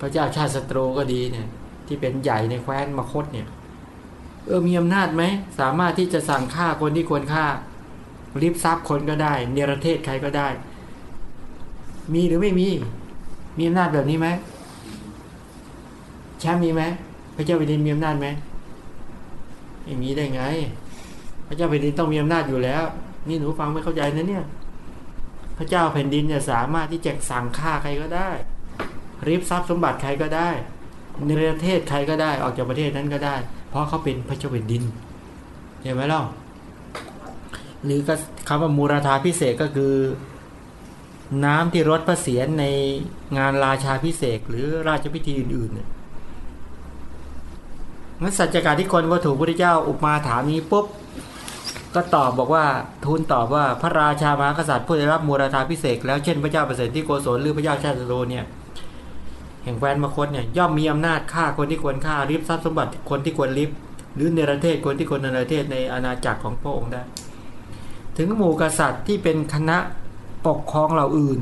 S1: พระเจ้าชาติศัตรูก็ดีเนี่ย ที่เป็นใหญ่ในแคว้นมคตเนี่ย เออมีอำนาจไหม สามารถที่จะสั่งฆ่าคนที่ควรฆ่าริบทรัพย์คนก็ได้ เนรเทศใครก็ได้ มีหรือไม่มี มีอำนาจแบบนี้ไหมแชมป์มีไหมพระเจ้าแผ่นดินมีอำนาจไหมไม่มีได้ไง พระเจ้าแผ่นดินต้องมีอำนาจอยู่แล้ว นี่หนูฟังไม่เข้าใจนะเนี่ย พระเจ้าแผ่นดินเนี่ยสามารถที่จะสั่งฆ่าใครก็ได้ริบทรัพย์สมบัติใครก็ได้ในประเทศใครก็ได้ออกจากประเทศนั้นก็ได้ เพราะเขาเป็นพระเจ้าแผ่นดินเห็นไหมเล่าหรือก็คำว่ามูราธาพิเศษก็คือ น้ำที่รดพระเศียรในงานราชาพิเศษหรือราชพิธีอื่นๆเนี่ยงั้นสัจจการที่คนก็ถูกพระเจ้าอุปมาถามนี้ปุ๊บ ก็ตอบบอกว่าทูลตอบว่าพระราชามหากษัตริย์ผู้ได้รับมูราธาพิเศษแล้วเช่นพระเจ้าเปรตที่โกศลหรือพระเจ้าชาติโรเนี่ยแห่งแคว้นมคตเนี่ยย่อมมีอำนาจฆ่าคนที่ควรฆ่าริบทรัพย์สมบัติคนที่ควรริบ หรือในประเทศคนที่ควรในประเทศในอาณาจักรของพระองค์ได้ ถึงหมู่กษัตริย์ที่เป็นคณะปกครองเหล่าอื่น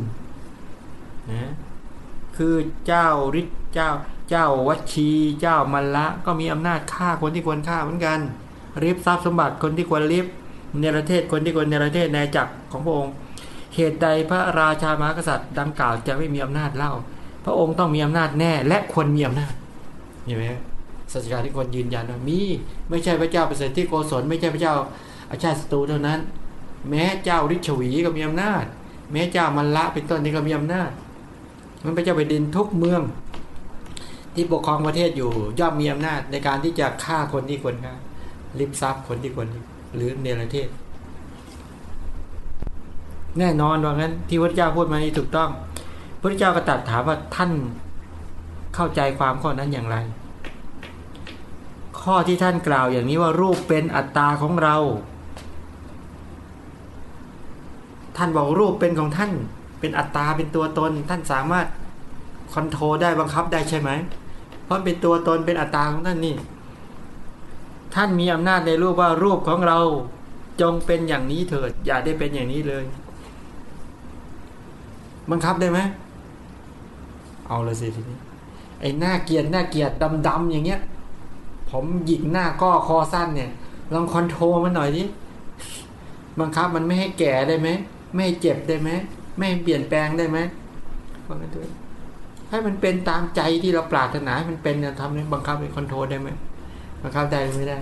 S1: นะคือเจ้าฤทธิ์เจ้าเจ้าวัชีเจ้ามัลละก็มีอำนาจฆ่าคนที่ควรฆ่าเหมือนกัน ริบทรัพย์สมบัติคนที่ควรริบในรเทศคนที่ควรในรเทศในจักรของพระองค์ เหตุใดพระราชามหากษัตริย์ดังกล่าวจะไม่มีอำนาจเล่า พระองค์ต้องมีอำนาจแน่ และควรมีอำนาจเห็นไหมสัจการที่คนยืนยันว่ามีไม่ใช่พระเจ้าเปรตที่โกศลไม่ใช่พระเจ้าอาชาติศัตรูเท่านั้น แม้เจ้าฤชวีก็มีอำนาจ แม้เจ้ามันละเป็นต้นนี้ก็มีอำนาจ มันพระเจ้าแผ่นดินทุกเมือง ที่ปกครองประเทศอยู่ย่อมมีอำนาจในการที่จะฆ่าคนที่ควรฆ่า ลิบทรัพย์คนที่ควรหรือเนรเทศ แน่นอนว่างั้น ที่พระเจ้าพูดมานี่ถูกต้อง พระเจ้าก็ตรัสถามว่าท่านเข้าใจความข้อนั้นอย่างไร ข้อที่ท่านกล่าวอย่างนี้ว่ารูปเป็นอัตตาของเรา ท่านบอกรูปเป็นของท่าน เป็นอัตตาเป็นตัวตน ท่านสามารถ control ได้บังคับได้ใช่ไหมเพราะเป็นตัวตนเป็นอัตตาของท่านนี่ ท่านมีอำนาจในรูปว่ารูปของเราจงเป็นอย่างนี้เถิด อย่าได้เป็นอย่างนี้เลย บังคับได้ไหมเอาเลยสิทีนี้ไอ้น่าเกลียดน่าเกลียดดำๆอย่างเงี้ย ผมหยิกหน้าก็คอสั้นเนี่ย ลอง control มันหน่อยดิบังคับมันไม่ให้แก่ได้ไหมไม่ให้เจ็บได้ไหมไม่ให้เปลี่ยนแปลงได้ไหมว่ากันด้วยให้มันเป็นตามใจที่เราปรารถนาให้มันเป็นเนี่ยทำให้บังคับให้คอนโทรลได้ไหม บังคับได้หรือไม่ได้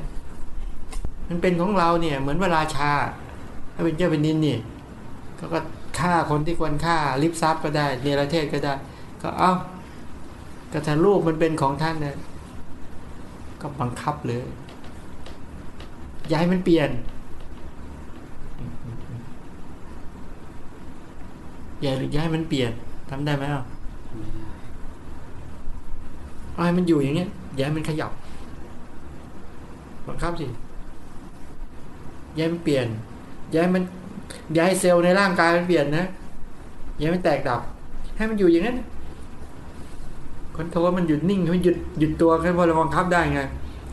S1: มันเป็นของเราเนี่ย เหมือนเวลาชา ถ้าเป็นเจ้าเป็นดินนี่เขาก็ฆ่าคนที่ควรฆ่าลิบทรัพย์ก็ได้เนรเทศก็ได้ ก็เอ้ากระทารูปมันเป็นของท่านเนี่ยก็บังคับเลยย้ายมันเปลี่ยนย้ายหรือย้ายมันเปลี่ยนทำได้ไหมอะ
S2: ไม่ได้
S1: เอาให้มันอยู่อย่างเงี้ยย้ายมันขยับ บังคับสิย้ายมันเปลี่ยน ย้ายมัน ย้ายเซลล์ในร่างกายมันเปลี่ยนนะย้ายมันแตกดับ ให้มันอยู่อย่างนั้นคอนโทรลมันหยุดนิ่งมันหยุดหยุดตัวแค่พอเราบังคับได้ไง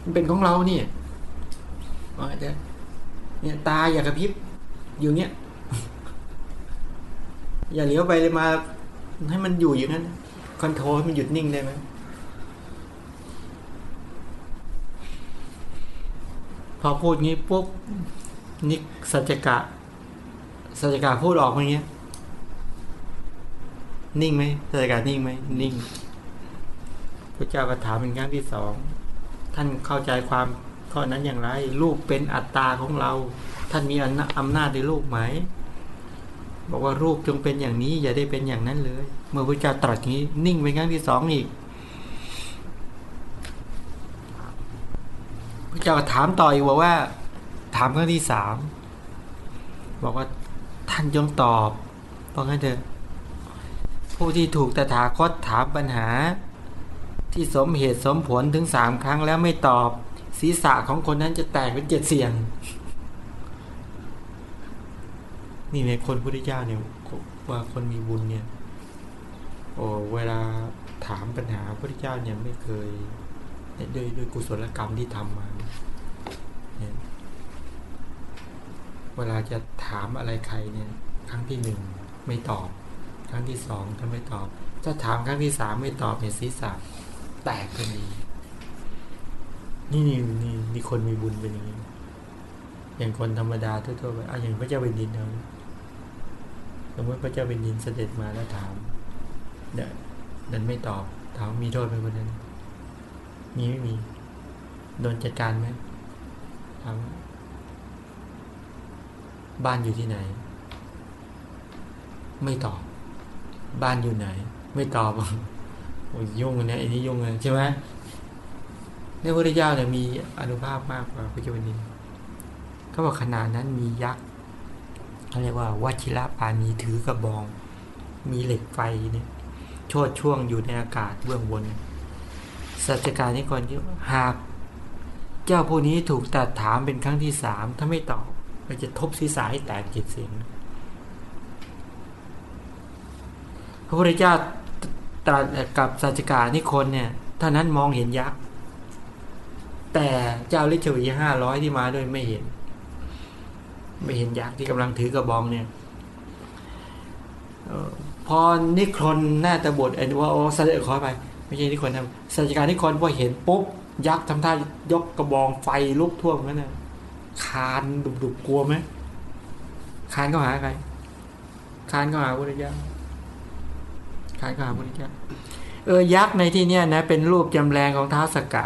S1: มันเป็นของเราเนี่ยว่าไงเด้อเนี่ยตาอย่ากระพริบอยู่เงี้ยอย่าเหลียวไปเลยมาให้มันอยู่อย่างนั้นคอนโทรลให้มันหยุดนิ่งได้ไหม พอพูดงี้ปุ๊บนิสัจกะสัจกะพูดออกมาอย่างเงี้ย นิ่งไหมสัจกะนิ่งไหมนิ่งพระเจ้าก็ถามเป็นครั้งที่สองท่านเข้าใจความข้อนั้นอย่างไร ลูกเป็นอัตตาของเรา ท่านมีอำนาจในลูกไหม บอกว่ารูปจงเป็นอย่างนี้ อย่าได้เป็นอย่างนั้นเลย เมื่อพระเจ้าตรัสงนี้ นิ่งเป็นครั้งที่สองอีก พระเจ้า ก็ถามต่ออีกบอกว่า ถามครั้งที่สามบอกว่าท่านจงตอบเพราะงั้นเถอะผู้ที่ถูกตถาคตถามปัญหา ที่สมเหตุสมผลถึงสามครั้งแล้วไม่ตอบ ศีรษะของคนนั้นจะแตกเป็นเจ็ดเสียง นี่ในคนพุทธเจ้าเนี่ยว่าคนมีบุญเนี่ย โอ้เวลาถามปัญหาพระพุทธเจ้าเนี่ยไม่เคย ด้วยด้วยกุศลกรรมที่ทำมา เวลาจะถามอะไรใครเนี่ย ครั้งที่หนึ่งไม่ตอบ ครั้งที่สองถ้าไม่ตอบ ถ้าถามครั้งที่สามไม่ตอบเนี่ยศีรษะแตกเป็มีนี่นี่นี่นี่คนมีบุญเป็นอย่างนี้ อย่างคนธรรมดาทั่วๆไปอะอย่างพระเจ้าเป็นดินเนาะสมมติพระเจ้าเป็นดินเสด็จมาแล้วถามเดี๋ยนันไม่ตอบถามมีโทษไหมคนนั้น มีไม่มี โดนจัดการไหมถามบ้านอยู่ที่ไหน ไม่ตอบ บ้านอยู่ไหน ไม่ตอบโอ้ยยุ่งเนะอันนี้ยุ่งเลยใช่ไหมในพระพุทธเจ้าเนี่ยมีอนุภาพมากกว่าพระเจ้าแผ่นดินเขาบอกขนาดนั้นมียักษ์เขาเรียกว่าวัชิระปานีถือกระบอง มีเหล็กไฟเนี่ยโชดช่วงอยู่ในอากาศเบื้องบน สัจการนิกรที่หาก เจ้าผู้นี้ถูกตัดถามเป็นครั้งที่สามถ้าไม่ตอบก็จะทบศีรษะให้แตกเจ็ดเสียงพระพุทธเจ้าตรัสกับสัจการนิคนเนี่ยท่านั้นมองเห็นยักษ์แต่เจ้าลิชวีห้าร้อยที่มาด้วยไม่เห็น ไม่เห็นยักษ์ที่กำลังถือกระบองเนี่ยพอนิครนหน้าตะบดเอ็นว่าโอ้เสด็จขอไป ไม่ใช่นิครนทำสัจการนิครนพอเห็นปุ๊บยักษ์ทำท่ายกกระบองไฟลุกท่วมกันน่ะคานดุบๆกลัวไหมคานก็หาใครคานก็หาพระพุทธเจ้าคานก็หาพระพุทธเจ้าเออยักษ์ในที่เนี้ยนะ เป็นรูปจำแรงของท้าวสกกะ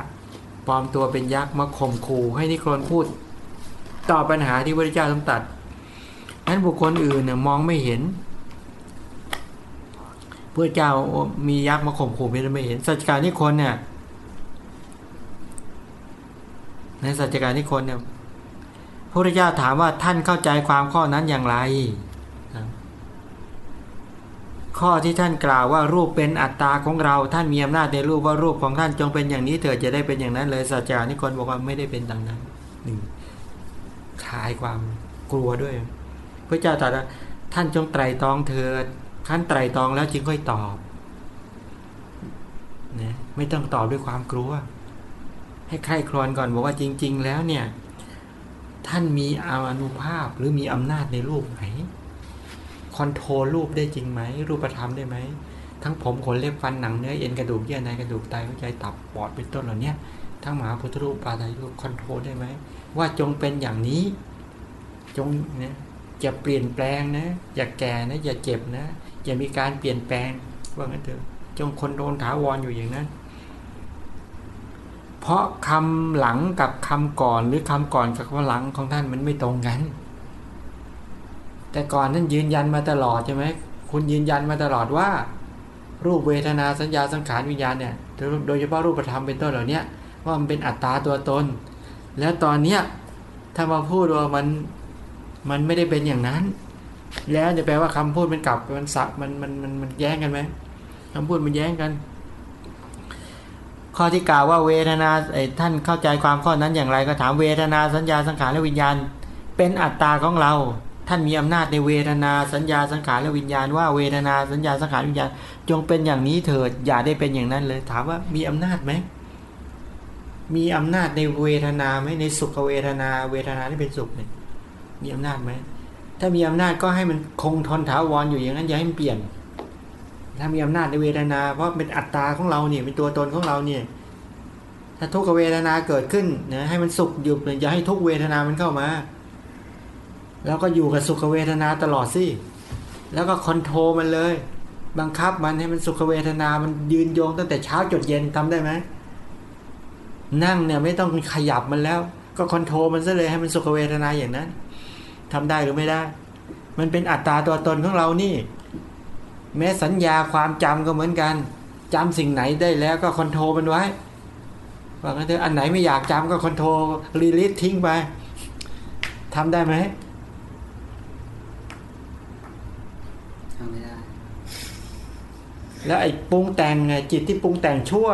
S1: ปลอมตัวเป็นยักษ์มาข่มขู่ให้นิครนพูดตอบปัญหาที่พระเจ้าต้องตัดนั้นบุคคลอื่นเนี่ยมองไม่เห็น พระเจ้ามียักษ์มาข่มขู่ไม่ได้ไม่เห็นสัจการนิคนเนี่ยในสัจการนิคนเนี่ยพระพุทธเจ้าถามว่าท่านเข้าใจความข้อนั้นอย่างไร ข้อที่ท่านกล่าวว่ารูปเป็นอัตตาของเรา ท่านมีอำนาจในรูปว่ารูปของท่านจงเป็นอย่างนี้เถิดจะได้เป็นอย่างนั้นเลยสัจจานิคนบอกว่าไม่ได้เป็นดังนั้นหนึ่งคลายความกลัวด้วย พระเจ้าตรัสท่านจงไตรตรองเถิด ขั้นไตรตองแล้วจึงค่อยตอบนะไม่ต้องตอบด้วยความกลัว ให้ใครครวนก่อนบอกว่าจริง ๆ แล้วเนี่ย ท่านมีอานุภาพหรือมีอำนาจในรูปไหนคอนโทรลรูปได้จริงไหม รูปธรรมได้ไหม ทั้งผมขนเล็บฟันหนังเนื้อเอ็นกระดูกเยื่อในกระดูกไตหัวใจตับปอดเป็นต้นเหล่านี้ทั้งมหาพุทธรูปปาไตรูปคอนโทรลได้ไหม ว่าจงเป็นอย่างนี้ จงเนี่ยจะเปลี่ยนแปลงนะ อย่าแก่นะ อย่าเจ็บนะ อย่ามีการเปลี่ยนแปลงว่างั้นเถอะจงคนโดนถาวรออยู่อย่างนั้น เพราะคำหลังกับคำก่อนหรือคำก่อนกับคำหลังของท่านมันไม่ตรงกัน แต่ก่อนท่านยืนยันมาตลอดใช่ไหมคุณยืนยันมาตลอดว่า รูปเวทนาสัญญาสังขารวิญญาณเนี่ยโดยเฉพาะรูปธรรมเป็นต้นเหล่านี้ว่ามันเป็นอัตตาตัวตน แล้วตอนเนี้ยถ้ามาพูดว่ามันมันไม่ได้เป็นอย่างนั้น แล้วจะแปลว่าคำพูดมันกลับมันสับมันมันมันมันแย้งกันไหมคำพูดมันแย้งกัน ข้อที่กล่าวว่าเวทนาไอ้ท่านเข้าใจความข้อนั้นอย่างไรก็ถามเวทนาสัญญาสังขารและวิญญาณ เป็นอัตตาของเรา ท่านมีอำนาจในเวทนาสัญญาสังขารและวิญญาณ ว่าเวทนาสัญญาสังขารวิญญาณ จงเป็นอย่างนี้เถิดอย่าได้เป็นอย่างนั้นเลย ถามว่ามีอำนาจไหมมีอำนาจในเวทนาไหมในสุขเวทนา เวทนาที่เป็นสุขเนี่ยมีอำนาจไหม ถ้ามีอำนาจก็ให้มันคงทนถาวรอยู่อย่างนั้นอย่าให้มันเปลี่ยน ถ้ามีอำนาจในเวทนา เพราะเป็นอัตตาของเราเนี่ยเป็นตัวตนของเราเนี่ย ถ้าทุกขเวทนาเกิดขึ้นนะให้มันสุขอยู่อย่าให้ทุกเวทนามันเข้ามา แล้วก็อยู่กับสุขเวทนาตลอดสิแล้วก็คอนโทรมันเลย บังคับมันให้มันสุขเวทนา มันยืนโยงตั้งแต่เช้าจดเย็นทำได้ไหมนั่งเนี่ยไม่ต้องขยับมันแล้ว ก็คอนโทรมันซะเลยให้มันสุขเวทนาอย่างนั้น ทำได้หรือไม่ได้ มันเป็นอัตราตัวตนของเรานี่ แม้สัญญาความจำก็เหมือนกันจำสิ่งไหนได้แล้วก็คอนโทรลมันไว้คว่างั้นเถอะอันไหนไม่อยากจำก็คอนโทรรีลิสทิ้งไปทำได้ไหม
S2: ทำไม่ได้
S1: แล้วไอ้ปรุงแต่งไงจิตที่ปรุงแต่งชั่ว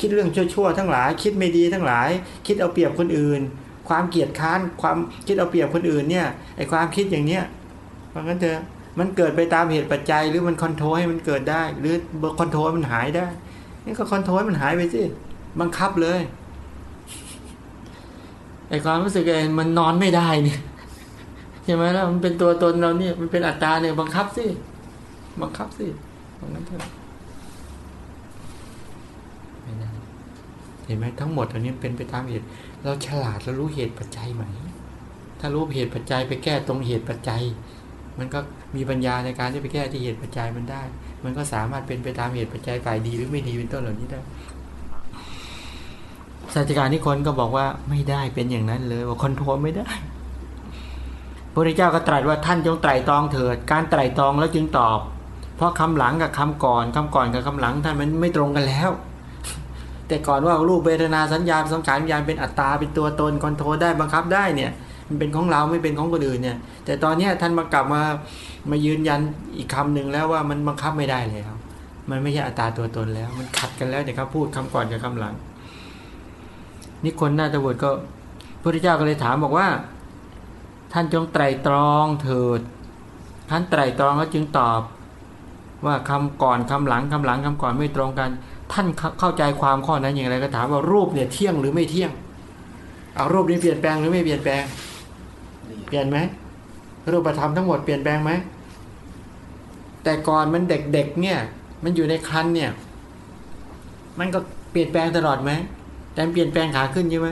S1: คิดเรื่องชั่วๆทั้งหลาย คิดไม่ดีทั้งหลาย คิดเอาเปรียบคนอื่น ความเกลียดค้านความคิดเอาเปรียบคนอื่นเนี่ยไอ้ความคิดอย่างเนี้ยว่างั้นเถอะมันเกิดไปตามเหตุปัจจัยหรือมัน control ให้มันเกิดได้ หรือ control ให้มันหายได้นี่ก็ control ให้มันหายไปสิบังคับเลยไอ้ความรู้สึกเองมันนอนไม่ได้เนี่ยใช่ไหมล่ะมันเป็นตัวตนเราเนี่ยมันเป็นอัตตาเนี่ยบังคับสิบังคับสิว่างั้นเถอะเห็นไหมทั้งหมดอันนี้เป็นไปตามเหตุ เราฉลาดเรารู้เหตุปัจจัยไหม ถ้ารู้เหตุปัจจัยไปแก้ตรงเหตุปัจจัย มันก็มีปัญญาในการที่ไปแก้ที่เหตุปัจจัยมันได้ มันก็สามารถเป็นไปตามเหตุปัจจัยฝ่ายดีหรือไม่ดีเป็นต้นเหล่านี้ได้สัจจกนิครนถ์ก็บอกว่าไม่ได้เป็นอย่างนั้นเลยว่า control ไม่ได้พระเจ้าก็ตรัสว่าท่านจงไตรตรองเถิด การไตรตรองแล้วจึงตอบ เพราะคำหลังกับคำก่อนคำก่อนกับคำหลังท่านมันไม่ตรงกันแล้ว แต่ก่อนว่ารูปเวทนาสัญญาสังขารวิญญาณเป็นอัตตาเป็นตัวตน control ได้บังคับได้เนี่ย มันเป็นของเราไม่เป็นของคนอื่นเนี่ย แต่ตอนนี้ท่านมากลับมามายืนยันอีกคำหนึ่งแล้วว่ามันบังคับไม่ได้แล้วมันไม่ใช่อัตตาตัวตนแล้ว มันขัดกันแล้วเนี่ยครับพูดคำก่อนกับคำหลังนี่คนหน้าตะวดก็พระพุทธเจ้าก็เลยถามบอกว่า ท่านจงไตรตรองเถิด ท่านไตรตรองแล้วจึงตอบ ว่าคำก่อนคำหลังคำหลังคำก่อนไม่ตรงกัน ท่านเข้าใจความข้อนั้นอย่างไรก็ถามว่ารูปเนี่ยเที่ยงหรือไม่เที่ยงเอารูปนี้เปลี่ยนแปลงหรือไม่เปลี่ยนแปลง เปลี่ยนไหมรูปธรรมทั้งหมดเปลี่ยนแปลงไหมแต่ก่อนมันเด็กๆเนี่ย มันอยู่ในครันเนี่ย มันก็เปลี่ยนแปลงตลอดไหมแต่เปลี่ยนแปลงขาขึ้นใช่ไหม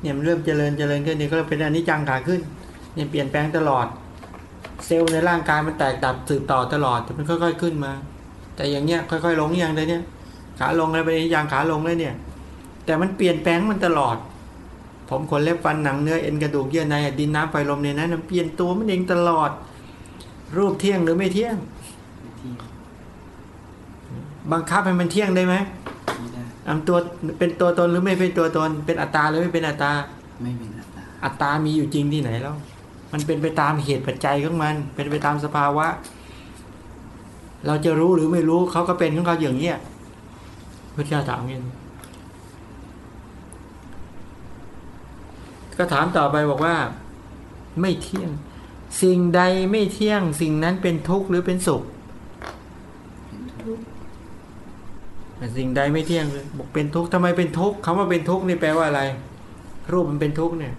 S1: เนี่ยมันเริ่มเจริญเจริญขึ้นนี่ก็เป็นอนิจจังขาขึ้น เนี่ยเปลี่ยนแปลงตลอด เซลล์ในร่างกายมันแตกดับสืบต่อตลอดแต่มันค่อยๆขึ้นมา แต่อย่างเนี้ยค่อย ๆ ลงอย่างเดียวเนี่ย ขาลงแล้วไปอย่างขาลงเลยเนี่ย แต่มันเปลี่ยนแปลงมันตลอด ผมขนเล็บฟันหนังเนื้อเอ็นกระดูกเยื่อในดินน้ำไฟลมเนี่ยนะมันเปลี่ยนตัวมันเองตลอด รูปเที่ยงหรือไม่เที่ยง
S2: ที่
S1: บังคับให้มันเที่ยงได้ไหม
S2: ไม่ได้
S1: อำตัวเป็นตัวตนหรือไม่เป็นตัวตน เป็นอัตตาหรือไม่เป็นอัตตา
S2: ไม่เป็นอัตตา
S1: อัตตามีอยู่จริงที่ไหนแล้ว มันเป็นไปตามเหตุปัจจัยของมัน เป็นไปตามสภาวะ เราจะรู้หรือไม่รู้เขาก็เป็นของเขาอย่างเนี้ย พระเจ้าถามเงี้ยก็ถามต่อไปบอกว่า ไม่เที่ยง สิ่งใดไม่เที่ยง สิ่งนั้นเป็นทุกข์หรือเป็นสุข
S2: เป็นทุกข์
S1: สิ่งใดไม่เที่ยงบอกเป็นทุกข์ทำไมเป็นทุกข์คำว่าเป็นทุกข์นี่แปลว่าอะไร รูปมันเป็นทุกข์เนี่ย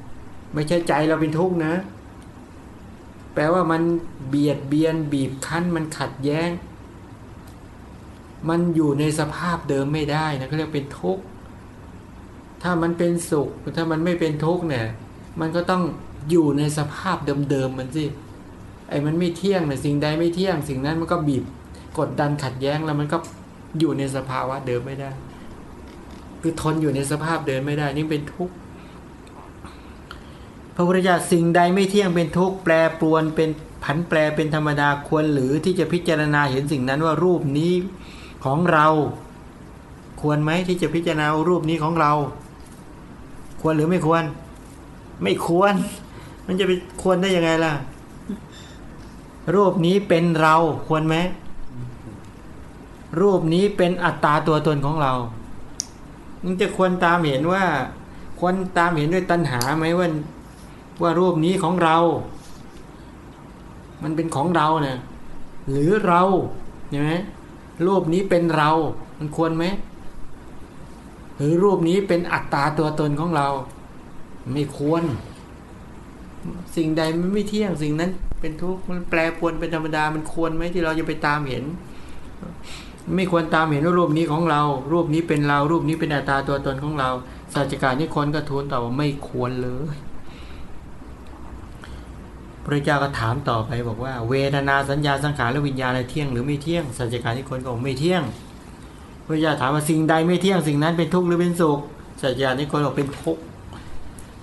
S1: ไม่ใช่ใจเราเป็นทุกข์นะ แปลว่ามันเบียดเบียนบีบคั้นมันขัดแย้ง มันอยู่ในสภาพเดิมไม่ได้นะเขาเรียกเป็นทุกข์ถ้ามันเป็นสุข ถ้ามันไม่เป็นทุกข์เนี่ย มันก็ต้องอยู่ในสภาพเดิมๆมันสิไอ้มันไม่เที่ยงเนี่ยสิ่งใดไม่เที่ยง สิ่งนั้นมันก็บีบกดดันขัดแย้งแล้วมันก็อยู่ในสภาวะเดิมไม่ได้ คือทนอยู่ในสภาพเดิมไม่ได้ นี่เป็นทุกข์พระพุทธเจ้าสิ่งใดไม่เที่ยงเป็นทุกข์แปรปรวนเป็นผันแปรเป็นธรรมดาควรหรือที่จะพิจารณาเห็นสิ่งนั้นว่ารูปนี้ ของเรา ควรไหมที่จะพิจารณารูปนี้ของเรา ควรหรือไม่ควร ไม่ควร มันจะไปควรได้ยังไงล่ะ รูปนี้เป็นเราควรไหมรูปนี้เป็นอัตตาตัวตนของเรามันจะควรตามเห็นว่า ควรตามเห็นด้วยตัณหาไหมว่าว่ารูปนี้ของเรา มันเป็นของเราเนี่ยหรือเราเห็นไหม รูปนี้เป็นเรา มันควรไหมหรือรูปนี้เป็นอัตตาตัวตนของเรา ไม่ควร สิ่งใดมันไม่เที่ยงสิ่งนั้น เป็นทุกข์มันแปรปวนเป็นธรรมดามันควรไหมที่เราจะไปตามเห็น ไม่ควรตามเห็นว่ารูปนี้ของเรา รูปนี้เป็นเรา รูปนี้เป็นอัตตาตัวตนของเราสัจการนิคนก็ทูลตอบว่าไม่ควรเลย พระเจ้าก็ถามต่อไปบอกว่า เวทนาสัญญาสังขารและวิญญาณเที่ยงหรือไม่เที่ยงสัจการนิคนก็บอกไม่เที่ยง พระเจ้าถามว่าสิ่งใดไม่เที่ยงสิ่งนั้นเป็นทุกข์หรือเป็นสุขสัจการนิคนบอกเป็นทุกข์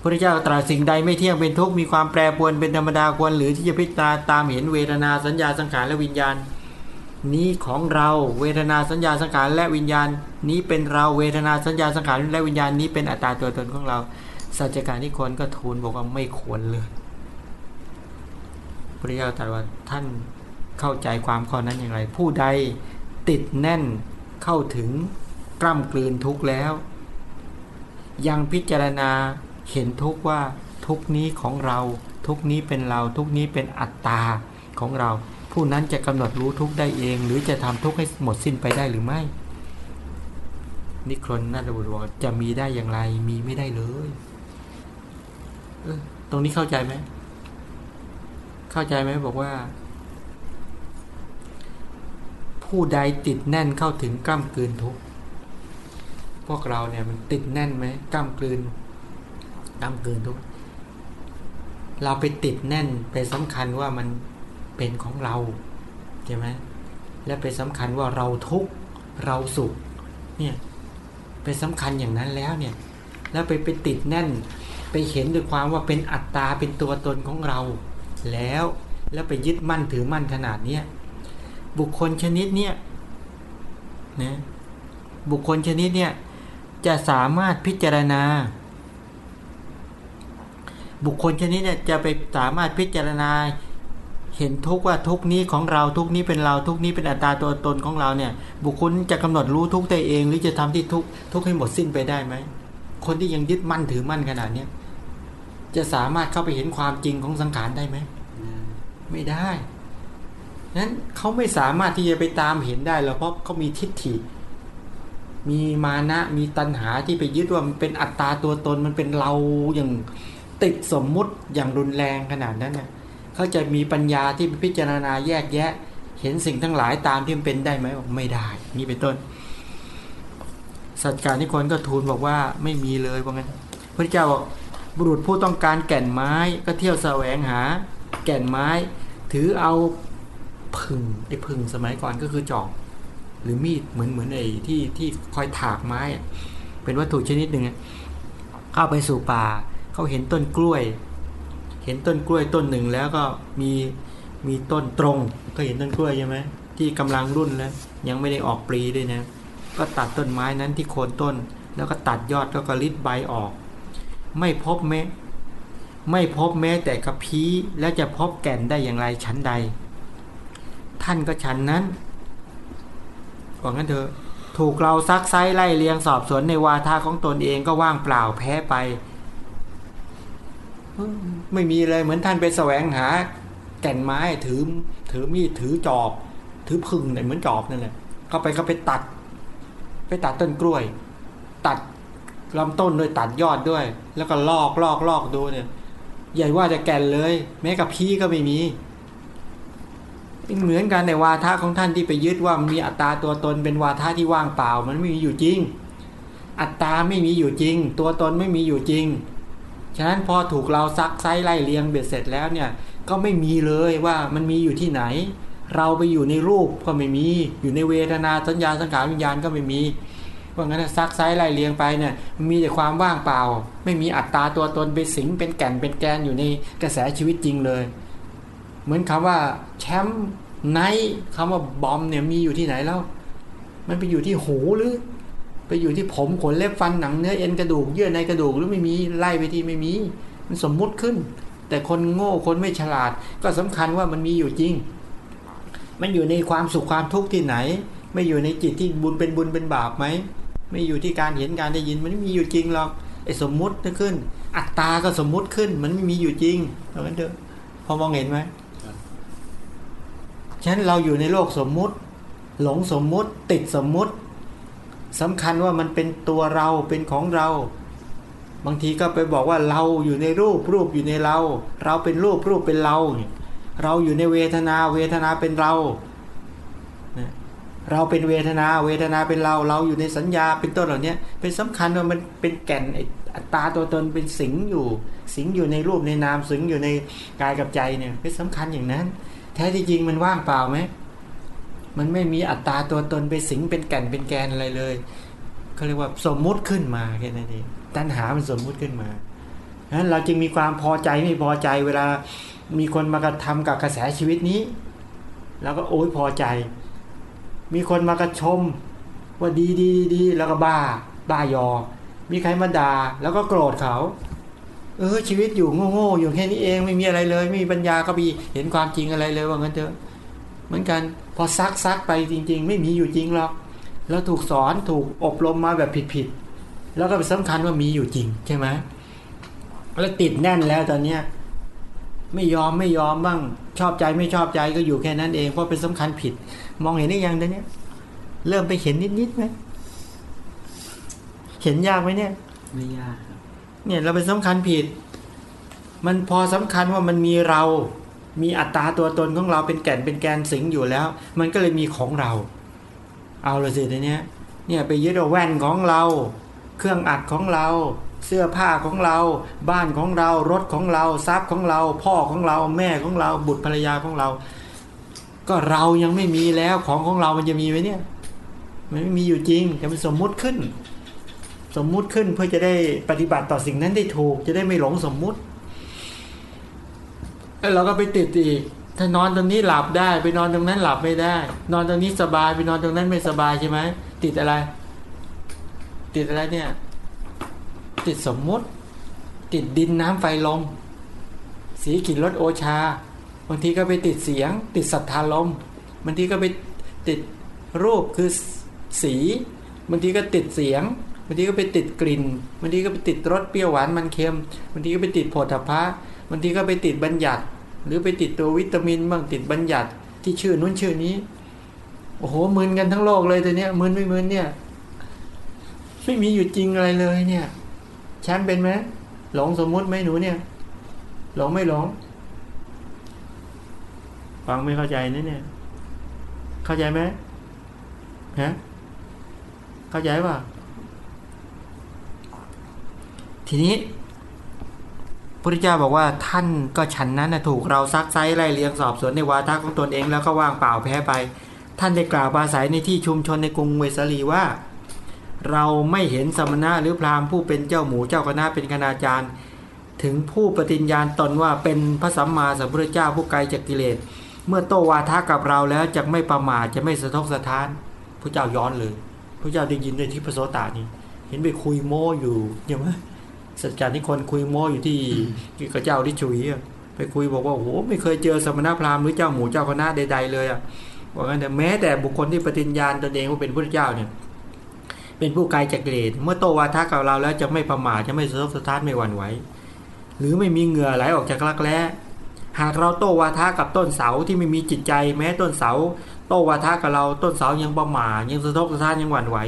S1: พระเจ้าตรัสสิ่งใดไม่เที่ยงเป็นทุกข์มีความแปรปรวนเป็นธรรมดาควรหรือที่จะพิจารณาตามเห็นเวทนาสัญญาสังขารและวิญญาณ นี้ของเราเวทนาสัญญาสังขารและวิญญาณ นี้เป็นเราเวทนาสัญญาสังขารและวิญญาณนี้เป็นอัตตาตัวตนของเราสัจการนิคนก็ทูลบอกว่าไม่ควรเลย พระเจ้าตรัสว่าท่านเข้าใจความข้อนั้นอย่างไร ผู้ใดติดแน่นเข้าถึงกล้ำกลืนทุกข์แล้ว ยังพิจารณาเห็นทุกข์ว่าทุกนี้ของเราทุกนี้เป็นเราทุกนี้เป็นอัตตาของเรา ผู้นั้นจะกำหนดรู้ทุกข์ได้เอง หรือจะทำทุกข์ให้หมดสิ้นไปได้หรือไม่ นิครนนาฏบุตรบอจะมีได้อย่างไรมีไม่ได้เลยเออตรงนี้เข้าใจไหม เข้าใจไหมบอกว่า ผู้ใดติดแน่นเข้าถึงกล้ามกลืนทุกพวกเราเนี่ยมันติดแน่นไหมกล้ามกลืนกล้ามกลืนทุกเราไปติดแน่นไปสำคัญว่ามันเป็นของเราใช่ไหมและไปสำคัญว่าเราทุกเราสุขเนี่ยไปสำคัญอย่างนั้นแล้วเนี่ยแล้วไปไปติดแน่น ไปเห็นด้วยความว่าเป็นอัตตาเป็นตัวตนของเรา แล้วแล้วไปยึดมั่นถือมั่นขนาดเนี้ยบุคคลชนิดเนี้ยนะบุคคลชนิดเนี้ยจะสามารถพิจารณา บุคคลชนิดเนี่ยจะไปสามารถพิจารณา เห็นทุกว่าทุกนี้ของเราทุกนี้เป็นเราทุกนี้เป็นอัตตาตัวตนของเราเนี่ย บุคคลจะกำหนดรู้ทุกได้เอง หรือจะทำที่ทุกทุกให้หมดสิ้นไปได้ไหมคนที่ยังยึดมั่นถือมั่นขนาดเนี้ย จะสามารถเข้าไปเห็นความจริงของสังขารได้ไหม ไม่ได้นั้นเขาไม่สามารถที่จะไปตามเห็นได้หรอกเพราะเขามีทิฏฐิ มีมานะมีตัณหาที่ไปยึดว่ามันเป็นอัตตาตัวตนมันเป็นเราอย่างติดสมมุติอย่างรุนแรงขนาดนั้นเนะเขาจะมีปัญญาที่พิจารณาแยกแยะ เห็นสิ่งทั้งหลายตามที่มันเป็นได้ไหมไม่ได้ นี่เป็นต้น สัจการนิคนก็ทูลบอกว่าไม่มีเลยว่างั้นพระเจ้าบอก บุรุษผู้ต้องการแก่นไม้ก็เที่ยวแสวงหา แก่นไม้ ถือเอาพึ่งไอ้พึ่งสมัยก่อนก็คือจอบหรือมีดเหมือนเหมือนไอ้ที่ที่คอยถากไม้ เป็นวัตถุชนิดหนึ่งเข้าไปสู่ป่าเขาเห็นต้นกล้วย เห็นต้นกล้วยต้นหนึ่งแล้วก็มีมีต้นตรงก็เห็นต้นกล้วยใช่ไหมที่กำลังรุ่นแล้วยังไม่ได้ออกปลีด้วยนะก็ตัดต้นไม้นั้นที่โคนต้น แล้วก็ตัดยอดแล้วก็ริดใบออก ไม่พบแม้ไม่พบแม้แต่กระพี้และจะพบแก่นได้อย่างไรชั้นใด ท่านก็ฉันนั้นบอกงั้นเถอะถูกเราซักไซไล่เลียงสอบสวนในวาทาของตนเองก็ว่างเปล่าแพ้ไป ไม่มีเลยเหมือนท่านไปแสวงหา แก่นไม้ถือถือมีดถือจอบ ถือพึ่งเนี่ยเหมือนจอบนั่นแหละเข้าไปก็ไปตัด ไปตัดต้นกล้วย ตัด ลำต้นด้วยตัดยอดด้วย แล้วก็ลอกลอกลอกดูเนี่ย ใหญ่ว่าจะแก่นเลย แม้กับพี่ก็ไม่มีเหมือนกันในวาทะของท่านที่ไปยึดว่ามีอัตตาตัวตนเป็นวาทะที่ว่างเปล่า มันไม่มีอยู่จริง อัตตาไม่มีอยู่จริง ตัวตนไม่มีอยู่จริง ฉะนั้นพอถูกเราซักไซไล่เลียงเบ็ดเสร็จแล้วเนี่ย ก็ไม่มีเลยว่ามันมีอยู่ที่ไหน เราไปอยู่ในรูปก็ไม่มี อยู่ในเวทนาสัญญาสังขารวิญญาณก็ไม่มี เพราะงั้นซักไซ้ไล่เลียงไปเนี่ยมีแต่ความว่างเปล่า ไม่มีอัตตาตัวตนเป็นสิงเป็นแก่นเป็นแกนอยู่ในกระแสชีวิตจริงเลย เหมือนคำว่าแชมป์ไนท์คำว่าบอมเนี่ยมีอยู่ที่ไหนแล้ว มันไปอยู่ที่หูหรือ ไปอยู่ที่ผมขนเล็บฟันหนังเนื้อเอ็นกระดูกเยื่อในกระดูกหรือไม่มีไล่ไปที่ไม่มี มันสมมุติขึ้น แต่คนโง่คนไม่ฉลาด ก็สำคัญว่ามันมีอยู่จริง มันอยู่ในความสุขความทุกข์ที่ไหน ไม่อยู่ในจิตที่บุญเป็นบุญเป็นบาปไหม ไม่อยู่ที่การเห็นการได้ยินมันไม่มีอยู่จริงหรอกไอ้สมมุติขึ้น อัตตาก็สมมุติขึ้น มันไม่มีอยู่จริงเอางั้นเถอะพอมองเห็นไหมฉะนั้นเราอยู่ในโลกสมมุติ หลงสมมุติ ติดสมมุติสำคัญว่ามันเป็นตัวเราเป็นของเรา บางทีก็ไปบอกว่าเราอยู่ในรูปรูปอยู่ในเรา เราเป็นรูปรูปเป็นเรา เราอยู่ในเวทนาเวทนาเป็นเรา เราเป็นเวทนา เวทนาเป็นเราเราอยู่ในสัญญาเป็นต้นเหล่านี้เป็นสำคัญว่ามันเป็นแก่นอัตตาตัวตนเป็นสิงอยู่ สิงอยู่ในรูปในนามสิงอยู่ในกายกับใจเนี่ยเป็นสำคัญอย่างนั้น แท้ที่จริงมันว่างเปล่าไหมมันไม่มีอัตตาตัวตนไปสิงเป็นแก่นเป็นแกนอะไรเลยเขาเรียกว่าสมมุติขึ้นมาแค่นั้นเองตัณหามันสมมุติขึ้นมาฉะนั้นเราจึงมีความพอใจไม่พอใจเวลามีคนมากระทำกับกระแสชีวิตนี้ แล้วก็โอ้ยพอใจ มีคนมากระชม ว่าดีดีดีดีแล้วก็บ้า บ้ายอ มีใครมาด่าแล้วก็โกรธเขา เออชีวิตอยู่โง่ๆอยู่แค่นี้เองไม่มีอะไรเลย ไม่มีปัญญาก็มีเห็นความจริงอะไรเลยว่างั้นเถอะ เหมือนกันพอซักซักไปจริง ๆ ไม่มีอยู่จริงหรอกแล้วถูกสอนถูกอบรมมาแบบผิดๆแล้วก็ไปสำคัญว่ามีอยู่จริงใช่ไหมแล้วติดแน่นแล้วตอนเนี้ย ไม่ยอมไม่ยอมบ้างชอบใจไม่ชอบใจก็อยู่แค่นั้นเองเพราะเป็นสำคัญผิด มองเห็นได้ยังตอนเนี้ยเริ่มไปเห็นนิดๆไหมเห็นยากไหมเนี่ย
S2: ไม่ยากครับ
S1: เนี่ยเราเป็นสำคัญผิด มันพอสำคัญว่ามันมีเรา มีอัตราตัวตนของเราเป็นแก่นเป็นแกนสิงอยู่แล้ว มันก็เลยมีของเรา เอาละสิทีเนี้ยเนี่ยไปยึดเอาแว่นของเรา เครื่องอัดของเรา เสื้อผ้าของเรา บ้านของเรา รถของเรา ทรัพย์ของเรา พ่อของเรา แม่ของเรา บุตรภรรยาของเรา ก็เรายังไม่มีแล้วของของเรามันจะมีไหมเนี่ย มันไม่มีอยู่จริงแต่มันสมมุติขึ้น สมมุติขึ้นเพื่อจะได้ปฏิบัติต่อสิ่งนั้นได้ถูก จะได้ไม่หลงสมมุติแล้วเราก็ไปติดอีกถ้านอนตรงนี้หลับได้ ไปนอนตรงนั้นหลับไม่ได้ นอนตรงนี้สบายไปนอนตรงนั้นไม่สบายใช่ไหมติดอะไร ติดอะไรเนี่ย ติดสมมุติ ติดดินน้ำไฟลม สีกลิ่นรสโอชา บางทีก็ไปติดเสียง ติดสัทธาลมบางทีก็ไปติดรูปคือสีบางทีก็ติดเสียงบางทีก็ไปติดกลิ่นบางทีก็ไปติดรสเปรี้ยวหวานมันเค็มบางทีก็ไปติดโผฏฐะบางทีก็ไปติดบัญญัติ หรือไปติดตัววิตามินบ้างติดบัญญัติที่ชื่อนู้นชื่อนี้โอ้โหมึนกันทั้งโลกเลยตัวเนี้ยมึนไม่มึนเนี่ย ไม่มีอยู่จริงอะไรเลยเนี่ย ฉันเป็นไหมหลงสมมุติไหมหนูเนี่ย หลงไม่หลง ฟังไม่เข้าใจนะเนี่ย เข้าใจไหมฮะเข้าใจป่ะทีนี้พระเจ้าบอกว่าท่านก็ฉันนั้นนะถูกเราซักไซไล่เลียงสอบสวนในวาทะของตนเองแล้วก็ว่างเปล่าแพ้ไป ท่านได้กล่าวปาศัยในที่ชุมชนในกรุงเวสาลีว่า เราไม่เห็นสมณะหรือพราหมณ์ผู้เป็นเจ้าหมูเจ้าคณะเป็นคณาจารย์ ถึงผู้ปฏิญญาณตนว่าเป็นพระสัมมาสัมพุทธเจ้าผู้ไกลจากกิเลส เมื่อโตวาทะกับเราแล้วจะไม่ประมาทจะไม่สะทกสะท้านพระเจ้าย้อนเลยพระเจ้าได้ยินในที่พระโสตานี่เห็นไปคุยโม้อยู่ใช่ไหมสัจจานิคนคุยโม้อยู่ที่กระเจ้าที่ฉุยไปคุยบอกว่าโอ้โหไม่เคยเจอสมณพราหมณ์หรือเจ้าหมูเจ้าคณะใดๆเลยอะบอกงั้นแต่แม้แต่บุคคลที่ปฏิญญาณตนเองว่าเป็นพระเจ้าเนี่ย เป็นผู้ไกลจากกิเลสเมื่อโตวาทะกับเราแล้วจะไม่ประมาทจะไม่สะทกสะท้านไม่หวั่นไหวหรือไม่มีเหงื่อไหลออกจากรักแร้หากเราโตวาทะกับต้นเสาที่ไม่มีจิตใจแม้ต้นเสา โตวาทะกับเราต้นเสายังประมาทยังสะทกสะท้านยังหวั่นไหว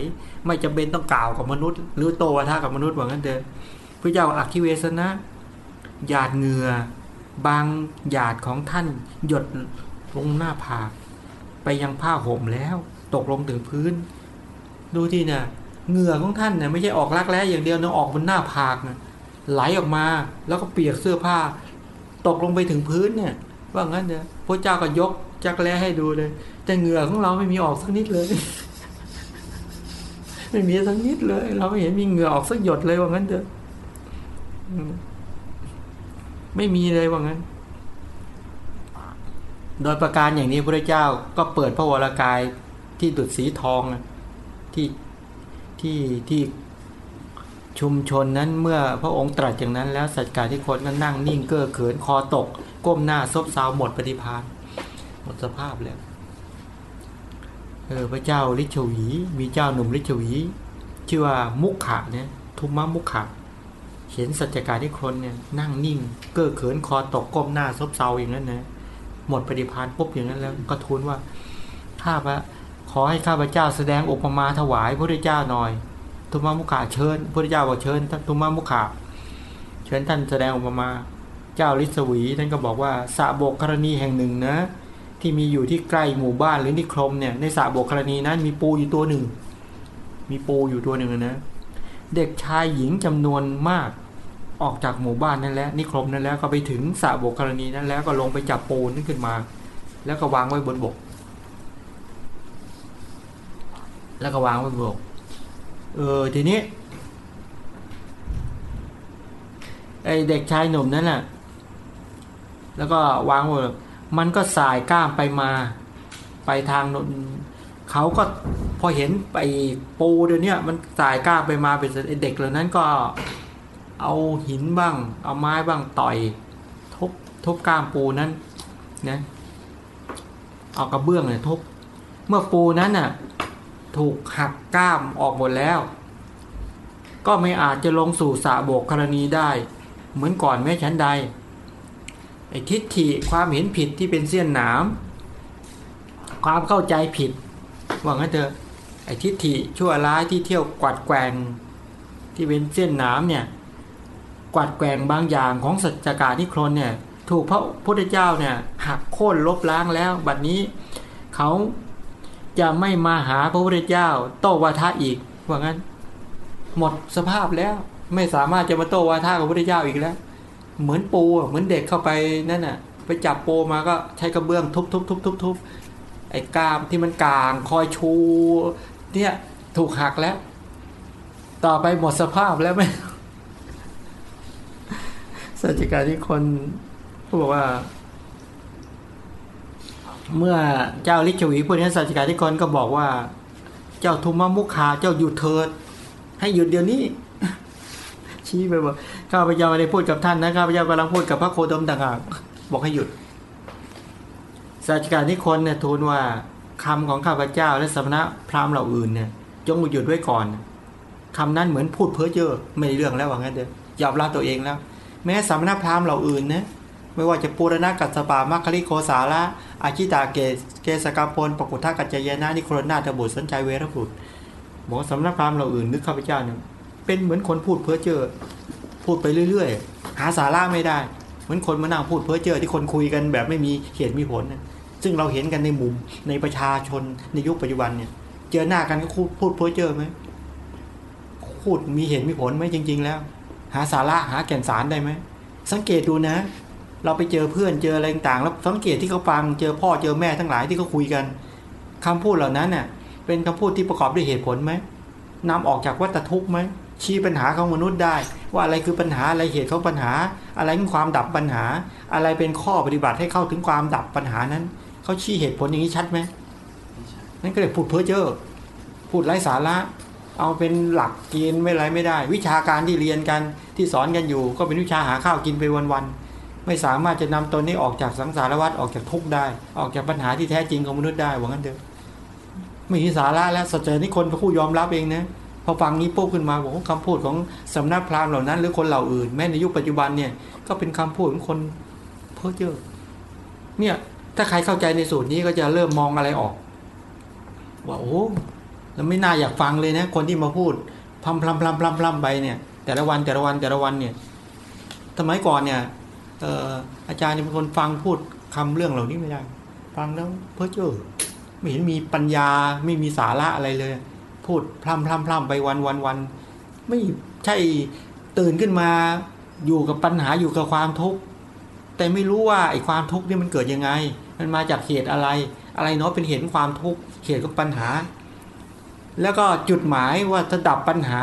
S1: ไม่จำเป็นต้องกล่าวกับมนุษย์ หรือโตวาทะกับมนุษย์ว่างั้นเดิมพระเจ้าอักขิเวสนะหยาดเหงื่อบางหยาดของท่านหยดลงหน้าผาก ไปยังผ้าห่มแล้ว ตกลงถึงพื้น ดูที่เนี่ย เหงื่อของท่านเนี่ยไม่ใช่ออกรักแร้อย่างเดียวนะออกบนหน้าผากนะไหลออกมาแล้วก็เปียกเสื้อผ้า ตกลงไปถึงพื้นเนี่ย ว่างั้นเนอะพระเจ้าก็ยกจักแร้ให้ดูเลย แต่เหงื่อของเราไม่มีออกสักนิดเลย ไม่มีสักนิดเลย เราไม่เห็นมีเหงื่อออกสักหยดเลยว่างั้นเถอะไม่มีเลยว่างั้น โดยประการอย่างนี้พระเจ้าก็เปิดพระวรากายที่ดุดสีทองที่ ที่ที่ชุมชนนั้นเมื่อพระองค์ตรัสอย่างนั้นแล้วสัจการที่คนก็นั่งนิ่งเก้อเขินคอตก ก้มหน้าซบเซาหมดปฏิภาณหมดสภาพแล้วเออพระเจ้าลิชวี มีเจ้าหนุ่มลิชวี ชื่อว่ามุขะเนี่ยทุมมะมุขะเห็นสัจการที่คนเนี่ยนั่งนิ่ง เก้อเขินคอตกก้มหน้าซบเซาอย่างนั้นนะหมดปฏิภาณปุ๊บอย่างนั้นแล้วก็ทูลว่าข้าพระ ขอให้ข้าพเจ้าแสดงอุปมาถวายพระเจ้าหน่อย ทุมามุขะเชิญพระเจ้าบอกเชิญท่านทุมามุขะเชิญท่านแสดงอุปมาเจ้าลิศวีท่านก็บอกว่าสระโบกกรณีแห่งหนึ่งนะ ที่มีอยู่ที่ใกล้หมู่บ้านหรือนิคมเนี่ยในสระโบกกรณีนั้นมีปูอยู่ตัวหนึ่ง มีปูอยู่ตัวหนึ่งนะ เด็กชายหญิงจำนวนมากออกจากหมู่บ้านนั่นแหละนิคมนั่นแล้วก็ไปถึงสระโบกกรณีนั้นแล้วก็ลงไปจับปูนั่นขึ้นมา แล้วก็วางไว้บนบก แล้วก็วางไว้บนบกเออทีนี้ไอเด็กชายหนุ่มนั่นแหละแล้วก็วางไว้มันก็สายก้ามไปมา ไปทางเขาก็พอเห็นไปปูเดี๋ยวนี้มันสายก้ามไปมาเป็นเด็กเหล่านั้นก็เอาหินบ้าง เอาไม้บ้างต่อยทุบทุบก้ามปูนั้นนะเอากระเบื้องเนี่ยทุบเมื่อปูนั้นน่ะ ถูกหักกล้ามออกหมดแล้ว ก็ไม่อาจจะลงสู่สาโบกกรณีได้ เหมือนก่อนแม้ชั้นใดไอ้ทิฏฐิความเห็นผิดที่เป็นเสี้ยนหนามความเข้าใจผิดว่างั้นเถอะไอ้ทิฏฐิชั่วร้ายที่เที่ยวกวัดแกงที่เป็นเส้นหนามเนี่ยกวัดแกงบางอย่างของสัจจการนิครนเนี่ย ถูกพระพุทธเจ้าเนี่ยหักโค่นลบล้างแล้ว บัดนี้เขา จะไม่มาหาพระพุทธเจ้า โตวาทะอีกว่างั้น หมดสภาพแล้วไม่สามารถจะมาโตวาทะกับพระพุทธเจ้าอีกแล้ว เหมือนปูเหมือนเด็กเข้าไปนั่นน่ะ ไปจับโปมาก็ใช้กระเบื้องทุบทุบทุบทุบทุบไอ้กามที่มันกลางคอยชูเนี่ยถูกหักแล้ว ต่อไปหมดสภาพแล้วไหมสัจจการที่คนเขาบอกว่า เมื่อเจ้าลิชวีผู้นี้สัจจิการที่คนก็บอกว่า เจ้าทุมมุคาเจ้าหยุดเถิด ให้หยุดเดี๋ยวนี้ ชี้ไปบอกข้าพเจ้าไม่ได้พูดกับท่านนะข้าพเจ้ากำลังพูดกับพระโคดมต่างหากบอกให้หยุดสัจจิการที่คนเนี่ยทูลว่าคำของข้าพเจ้าและสมณะพราหมณ์เหล่าอื่นเนี่ยจงหยุดไว้ก่อนคำนั้นเหมือนพูดเพ้อเจ้อไม่ได้เรื่องแล้วว่างั้นเด้อยอมรับตัวเองแล้ว แม้สมณพราหมณ์เหล่าอื่นนะ ไม่ว่าจะปูรณะกัสสปามัคคลิโคสาระอาชิตาเกสเกสกาพลปกุทากัจจยนะนิโครนาตบุตรสนใจเวรบุตรบอกว่สำนักพราหมณ์เหล่าอื่นนึกข้าพเจ้าเนี่ยเป็นเหมือนคนพูดเพ้อเจ้อพูดไปเรื่อยๆ หาสาระไม่ได้ เหมือนคนมานั่งพูดเพ้อเจ้อที่คนคุยกันแบบไม่มีเหตุมีผลนะซึ่งเราเห็นกันในมุมในประชาชนในยุคปัจจุบันเนี่ย เจอหน้ากันก็พูดพูดเพ้อเจ้อไหมพูดมีเหตุมีผลไหมจริง ๆ แล้ว หาสาระหาแก่นสารได้ไหมสังเกตดูนะ เราไปเจอเพื่อนเจออะไรต่างๆแล้วสังเกตที่เขาฟังเจอพ่อเจอแม่ทั้งหลายที่เขาคุยกันคำพูดเหล่านั้นเน่ะเป็นคำพูดที่ประกอบด้วยเหตุผลไหมนำออกจากวัฏทุกข์ไหมชี้ปัญหาของมนุษย์ได้ ว่าอะไรคือปัญหาอะไรเหตุของปัญหา อะไรคือความดับปัญหา อะไรเป็นข้อปฏิบัติให้เข้าถึงความดับปัญหานั้นเขาชี้เหตุผลอย่างนี้ชัดไหม
S2: ไม่ใช่
S1: นั่นก็เลยพูดเพ้อเจ้อพูดไร้สาระ เอาเป็นหลักเกณฑ์ไม่ไรไม่ได้ วิชาการที่เรียนกันที่สอนกันอยู่ ก็เป็นวิชาหาข้าวกินไปวันๆ ไม่สามารถจะนำตนนี้ออกจากสังสารวัฏออกจากทุกข์ได้ ออกจากปัญหาที่แท้จริงของมนุษย์ได้ว่างั้นเถอะไม่มีสาระแล้วสัจจะนี่คนผู้ยอมรับเองนะพอฟังนี้ปุ๊บขึ้นมาบอกว่าคำพูดของสำนักพราหมณ์เหล่านั้น หรือคนเหล่าอื่น แม้ในยุคปัจจุบันเนี่ยก็เป็นคำพูดของคนเพ้อเจ้อเนี่ยถ้าใครเข้าใจในสูตรนี้ก็จะเริ่มมองอะไรออก ว่าโอ้เราไม่น่าอยากฟังเลยนะ คนที่มาพูดพลัมพลัมพลัมพลัมพลัมไปเนี่ย แต่ละวันแต่ละวันแต่ละวันเนี่ย สมัยก่อนเนี่ย อ่ออาจารย์เนี่ยเป็นคนฟังพูดคำเรื่องเหล่านี้ไม่ได้ ฟังแล้วเพ้อเจ้อไม่เห็นมีปัญญาไม่มีสาระอะไรเลย พูดพลัมพลัมพลัมไปวันวันวันไม่ใช่ตื่นขึ้นมาอยู่กับปัญหาอยู่กับความทุกข์แต่ไม่รู้ว่าไอ้ความทุกข์นี่มันเกิดยังไง มันมาจากเหตุอะไร อะไรเนาะเป็นเหตุของความทุกข์เหตุของปัญหา แล้วก็จุดหมายว่าจะดับปัญหา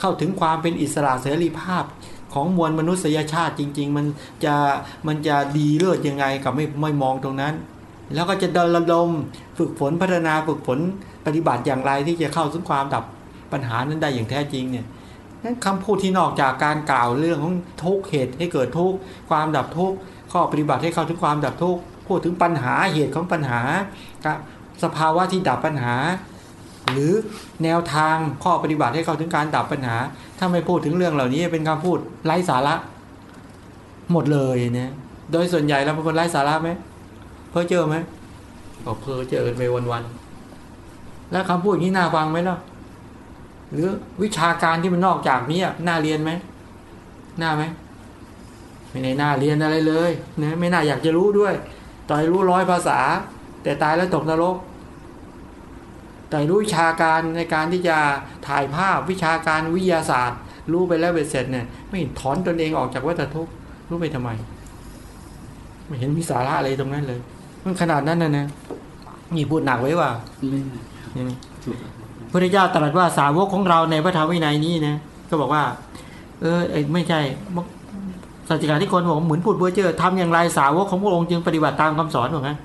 S1: เข้าถึงความเป็นอิสระเสรีภาพ ของมวลมนุษยชาติจริง ๆ มันจะมันจะดีเลิศยังไงกับไม่ไม่มองตรงนั้น แล้วก็จะดลดมฝึกฝนพัฒนาฝึกฝนปฏิบัติอย่างไรที่จะเข้าถึงความดับปัญหานั้นได้อย่างแท้จริงเนี่ยนั้นคำพูดที่นอกจากการกล่าวเรื่องของทุกเหตุให้เกิดทุกความดับทุกข้อปฏิบัติให้เข้าถึงความดับทุกพูดถึงปัญหาเหตุของปัญหาสภาวะที่ดับปัญหา หรือแนวทางข้อปฏิบัติให้เข้าถึงการดับปัญหา ถ้าไม่พูดถึงเรื่องเหล่านี้เป็นคำพูดไร้สาระ หมดเลยเนี่ยโดยส่วนใหญ่เราเป็นคนไร้สาระไหมเพ้อเจอไหมก็เพ้อเจอกันไปวันๆแล้วคำพูดอย่างนี้น่าฟังไหมล่ะหรือวิชาการที่มันนอกจากนี้น่าเรียนไหมน่าไหมไม่ในน่าเรียนอะไรเลยนะไม่น่าอยากจะรู้ด้วย ต่อยรู้ร้อยภาษา แต่ตายแล้วตกนรก แต่รู้วิชาการในการที่จะถ่ายภาพวิชาการวิทยาศาสตร์ รู้ไปแล้วเบ็ดเสร็จเนี่ยไม่ถอนตนเองออกจากวัฏทุกข์รู้ไปทำไม ไม่เห็นมีสาระอะไรตรงนั้นเลย มันขนาดนั้นนะนะนี่พูดหนักไว้ว่า
S2: ไม่หนักครับ
S1: ใช่ไหม
S2: ถูกครับ
S1: พระเจ้าตรัสว่าสาวกของเราในพระธรรมวินัยนี้นะก็บอกว่า เออเอ้ยไม่ใช่สัจจิการที่คนบอกว่าเหมือนพูดเบ้อเจอทำอย่างไรสาวกของพระองค์จึงปฏิบัติตามคำสอนบอกงั้น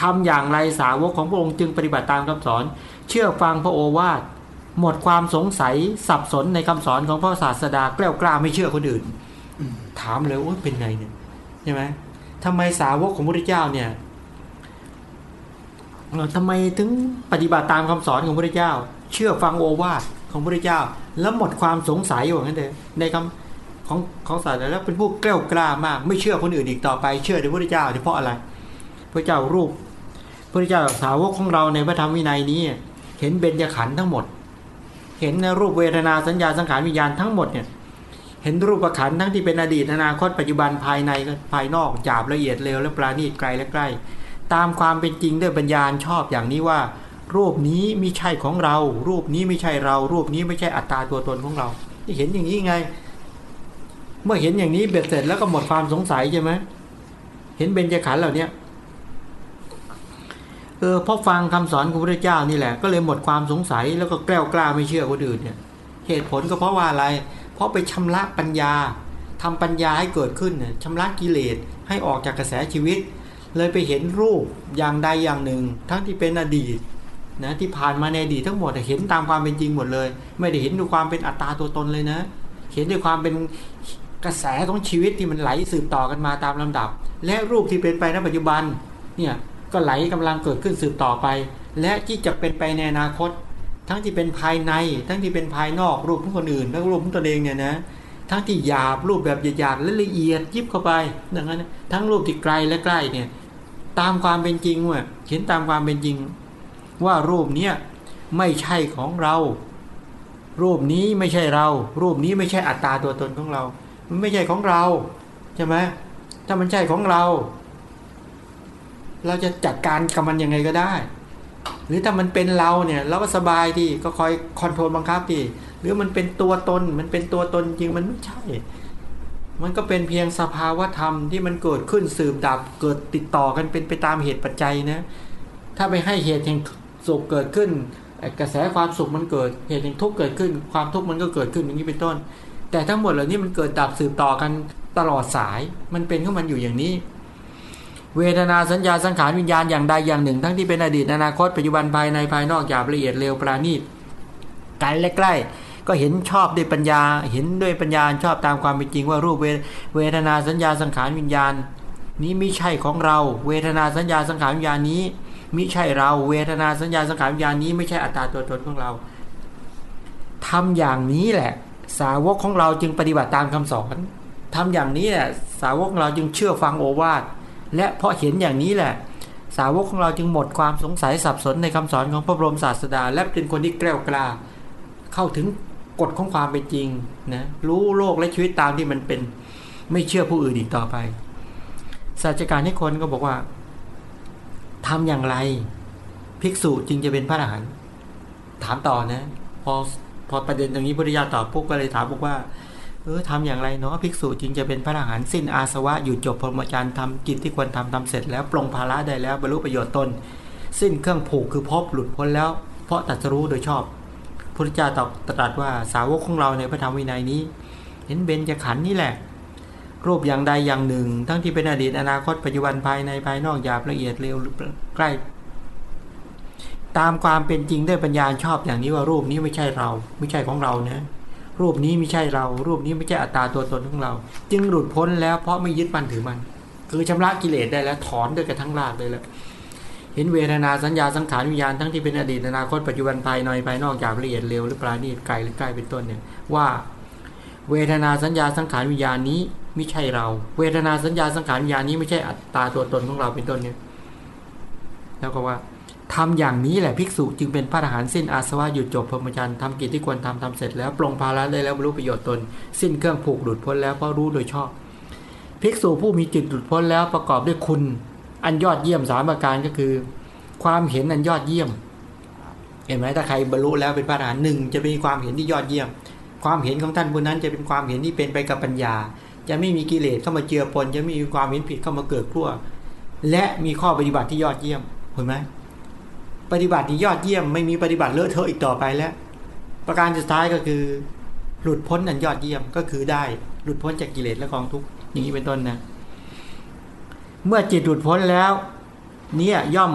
S1: ทำอย่างไรสาวกของพระองค์จึงปฏิบัติตามคำสอน เชื่อฟังพระโอวาทหมดความสงสัยสับสนในคำสอนของพระศาสดาแกล้วกล้าไม่เชื่อคนอื่น ถามเลยว่าเป็นไงเนี่ยใช่ไหมทำไมสาวกของพระเจ้าเนี่ยเอ่อทำไมถึงปฏิบัติตามคำสอนของพระเจ้า เชื่อฟังโอวาทของพระเจ้า แล้วหมดความสงสัยอย่างนั้นเลยในคำของของศาสนาแล้วเป็นผู้แกล้วกล้ามาก ไม่เชื่อคนอื่นอีกต่อไป เชื่อในพระเจ้าเพราะอะไร พระเจ้ารูป ระเจ้าสาวกของเราในพระธรรมวินัยนี้ เห็นเบญจขันธ์ทั้งหมด เห็นรูปเวทนาสัญญาสังขารวิญญาณทั้งหมดเนี่ยเห็นรูปขันธ์ทั้งที่เป็นอดีตอนาคตปัจจุบันภายในภายนอกหยาบละเอียดเร็วและปราณีตไกลและใกล้ ตามความเป็นจริงด้วยปัญญาชอบอย่างนี้ว่า รูปนี้ไม่ใช่ของเรา รูปนี้ไม่ใช่เรา รูปนี้ไม่ใช่อัตตาตัวตนของเราที่เห็นอย่างนี้ไง เมื่อเห็นอย่างนี้เบ็ดเสร็จแล้วก็หมดความสงสัยใช่ไหมเห็นเบญจขันธ์เหล่านี้ เออพอฟังคำสอนของพระเจ้านี่แหละ ก็เลยหมดความสงสัยแล้วก็แกล้วกล้าไม่เชื่อคนอื่นเนี่ยเหตุผลก็เพราะว่าอะไร เพราะไปชำระปัญญาทำปัญญาให้เกิดขึ้นเนี่ยชำระกิเลสให้ออกจากกระแสชีวิต เลยไปเห็นรูปอย่างใดอย่างหนึ่ง ทั้งที่เป็นอดีตนะที่ผ่านมาในอดีตทั้งหมดเห็นตามความเป็นจริงหมดเลย ไม่ได้เห็นด้วยความเป็นอัตตาตัวตนเลยนะ เห็นด้วยความเป็นกระแสของชีวิตที่มันไหลสืบต่อกันมาตามลำดับ และรูปที่เป็นไปในปัจจุบันเนี่ย ก็ไหลกำลังเกิดขึ้นสืบต่อไป และที่จะเป็นไปในอนาคต ทั้งที่เป็นภายใน ทั้งที่เป็นภายนอกรูปของคนอื่นและรูปของตัวเองเนี่ยนะทั้งที่หยาบรูปแบบหยาบๆและละเอียดยิบเข้าไปดังนั้นทั้งรูปที่ไกลและใกล้เนี่ยตามความเป็นจริงว่าเห็นตามความเป็นจริง ว่ารูปเนี้ยไม่ใช่ของเรา รูปนี้ไม่ใช่เรา รูปนี้ไม่ใช่อัตตาตัวตนของเรา มันไม่ใช่ของเราใช่ไหมถ้ามันใช่ของเรา เราจะจัดการกับมันยังไงก็ได้ หรือถ้ามันเป็นเราเนี่ย เราก็สบายที่ก็คอยคอนโทรลบังคับที่หรือมันเป็นตัวตนมันเป็นตัวตนจริงมันไม่ใช่ มันก็เป็นเพียงสภาวะธรรมที่มันเกิดขึ้นสืบดับเกิดติดต่อกันเป็นไปตามเหตุปัจจัยนะ ถ้าไปให้เหตุแห่งสุขเกิดขึ้นกระแสความสุขมันเกิดเหตุแห่งทุกข์เกิดขึ้น ความทุกข์มันก็เกิดขึ้นอย่างนี้เป็นต้น แต่ทั้งหมดเหล่านี้มันเกิดดับสืบต่อกันตลอดสายมันเป็นของมันอยู่อย่างนี้ เวทนาสัญญาสังขารวิญญาณอย่างใดอย่างหนึ่ง ทั้งที่เป็นอดีตอนาคตปัจจุบันภายในภายนอกหยาบละเอียดเร็วปราณีตไกลและใกล้ก็เห็นชอบด้วยปัญญา เห็นด้วยปัญญาชอบตามความเป็นจริงว่ารูปเวทนาสัญญาสังขารวิญญาณ นี้ไม่ใช่ของเรา เวทนาสัญญาสังขารวิญญาณนี้มิใช่เราเวทนาสัญญาสังขารวิญญาณนี้ไม่ใช่อัตตาตัวตนของเราทำอย่างนี้แหละ สาวกของเราจึงปฏิบัติตามคำสอนทำอย่างนี้แหละสาวกเราจึงเชื่อฟังโอวาท และเพราะเห็นอย่างนี้แหละ สาวกของเราจึงหมดความสงสัยสับสนในคำสอนของพระบรมศาสดา และเป็นคนที่แกล้วกล้าเข้าถึงกฎของความเป็นจริงนะรู้โลกและชีวิตตามที่มันเป็นไม่เชื่อผู้อื่นอีกต่อไปศาสตราจารย์ให้คนก็บอกว่าทำอย่างไร ภิกษุจึงจะเป็นพระอรหันต์ถามต่อนะ พอพอประเด็นตรงนี้พุทธิยาตอบปุ๊บก็เลยถามบอกว่า ออทำอย่างไรเนาะภิกษุจึงจะเป็นพระอรหันต์สิ้นอาสวะอยู่จบพรหมจรรย์ทำกิจที่ควรทำทำเสร็จแล้วปลงภาระได้แล้วบรรลุประโยชน์ตน สิ้นเครื่องผูกคือพบหลุดพ้นแล้ว เพราะตรัสรู้โดยชอบพุทธเจ้าตอบตรัสว่าสาวกของเราในพระธรรมวินัยนี้ เห็นเบญจขันธ์นี่แหละ รูปอย่างใดอย่างหนึ่ง ทั้งที่เป็นอดีตอนาคตปัจจุบันภายในภายนอกหยาบละเอียดเร็วหรือใกล้ ตามความเป็นจริงด้วยปัญญาชอบอย่างนี้ว่ารูปนี้ไม่ใช่เรา ไม่ใช่ของเรานะ รูปนี้ไม่ใช่เรา รูปนี้ไม่ใช่อัตตาตัวตนของเรา จึงหลุดพ้นแล้วเพราะไม่ยึดมันถือมัน คือชำระกิเลสได้แล้วถอนด้วยกระทั่งรากเลยแล้วเห็นเวทนาสัญญาสังขารวิญญาณทั้งที่เป็นอดีตอนาคตปัจจุบันภายในภายนอกหยาบละเอียดเร็วหรือปราณีตไกลหรือใกล้เป็นต้นเนี่ยว่าเวทนาสัญญาสังขารวิญญาณนี้ไม่ใช่เรา เวทนาสัญญาสังขารวิญญาณนี้ไม่ใช่อัตตาตัวตนของเราเป็นต้นเนี่ยแล้วก็ว่า ทำอย่างนี้แหละภิกษุจึงเป็นพระอรหันต์สิ้นอาสวะหยุดจบพรหมจรรย์ทำกิจที่ควรทำทำเสร็จแล้วปลงภาระได้แล้วบรรลุประโยชน์ตน สิ้นเครื่องผูกหลุดพ้นแล้วเพราะรู้โดยชอบ ภิกษุผู้มีจิตหลุดพ้นแล้วประกอบด้วยคุณ อันยอดเยี่ยมสามประการก็คือ ความเห็นอันยอดเยี่ยม เห็นไหมถ้าใครบรรลุแล้วเป็นพระอรหันต์หนึ่งจะมีความเห็นที่ยอดเยี่ยม ความเห็นของท่านผู้นั้นจะเป็นความเห็นที่เป็นไปกับปัญญา จะไม่มีกิเลสเข้ามาเจือปนจะไม่มีความเห็นผิดเข้ามาเกิดขั้วและมีข้อปฏิบัติที่ยอดเยี่ยมเห็นไหม ปฏิบัติที่ยอดเยี่ยมไม่มีปฏิบัติเลอะเทอะอีกต่อไปแล้ว ประการสุดท้ายก็คือ หลุดพ้นอันยอดเยี่ยมก็คือได้หลุดพ้นจากกิเลสและกองทุกข์อย่างนี้เป็นต้นนะ เมื่อจิตหลุดพ้นแล้ว เนี่ยย่อม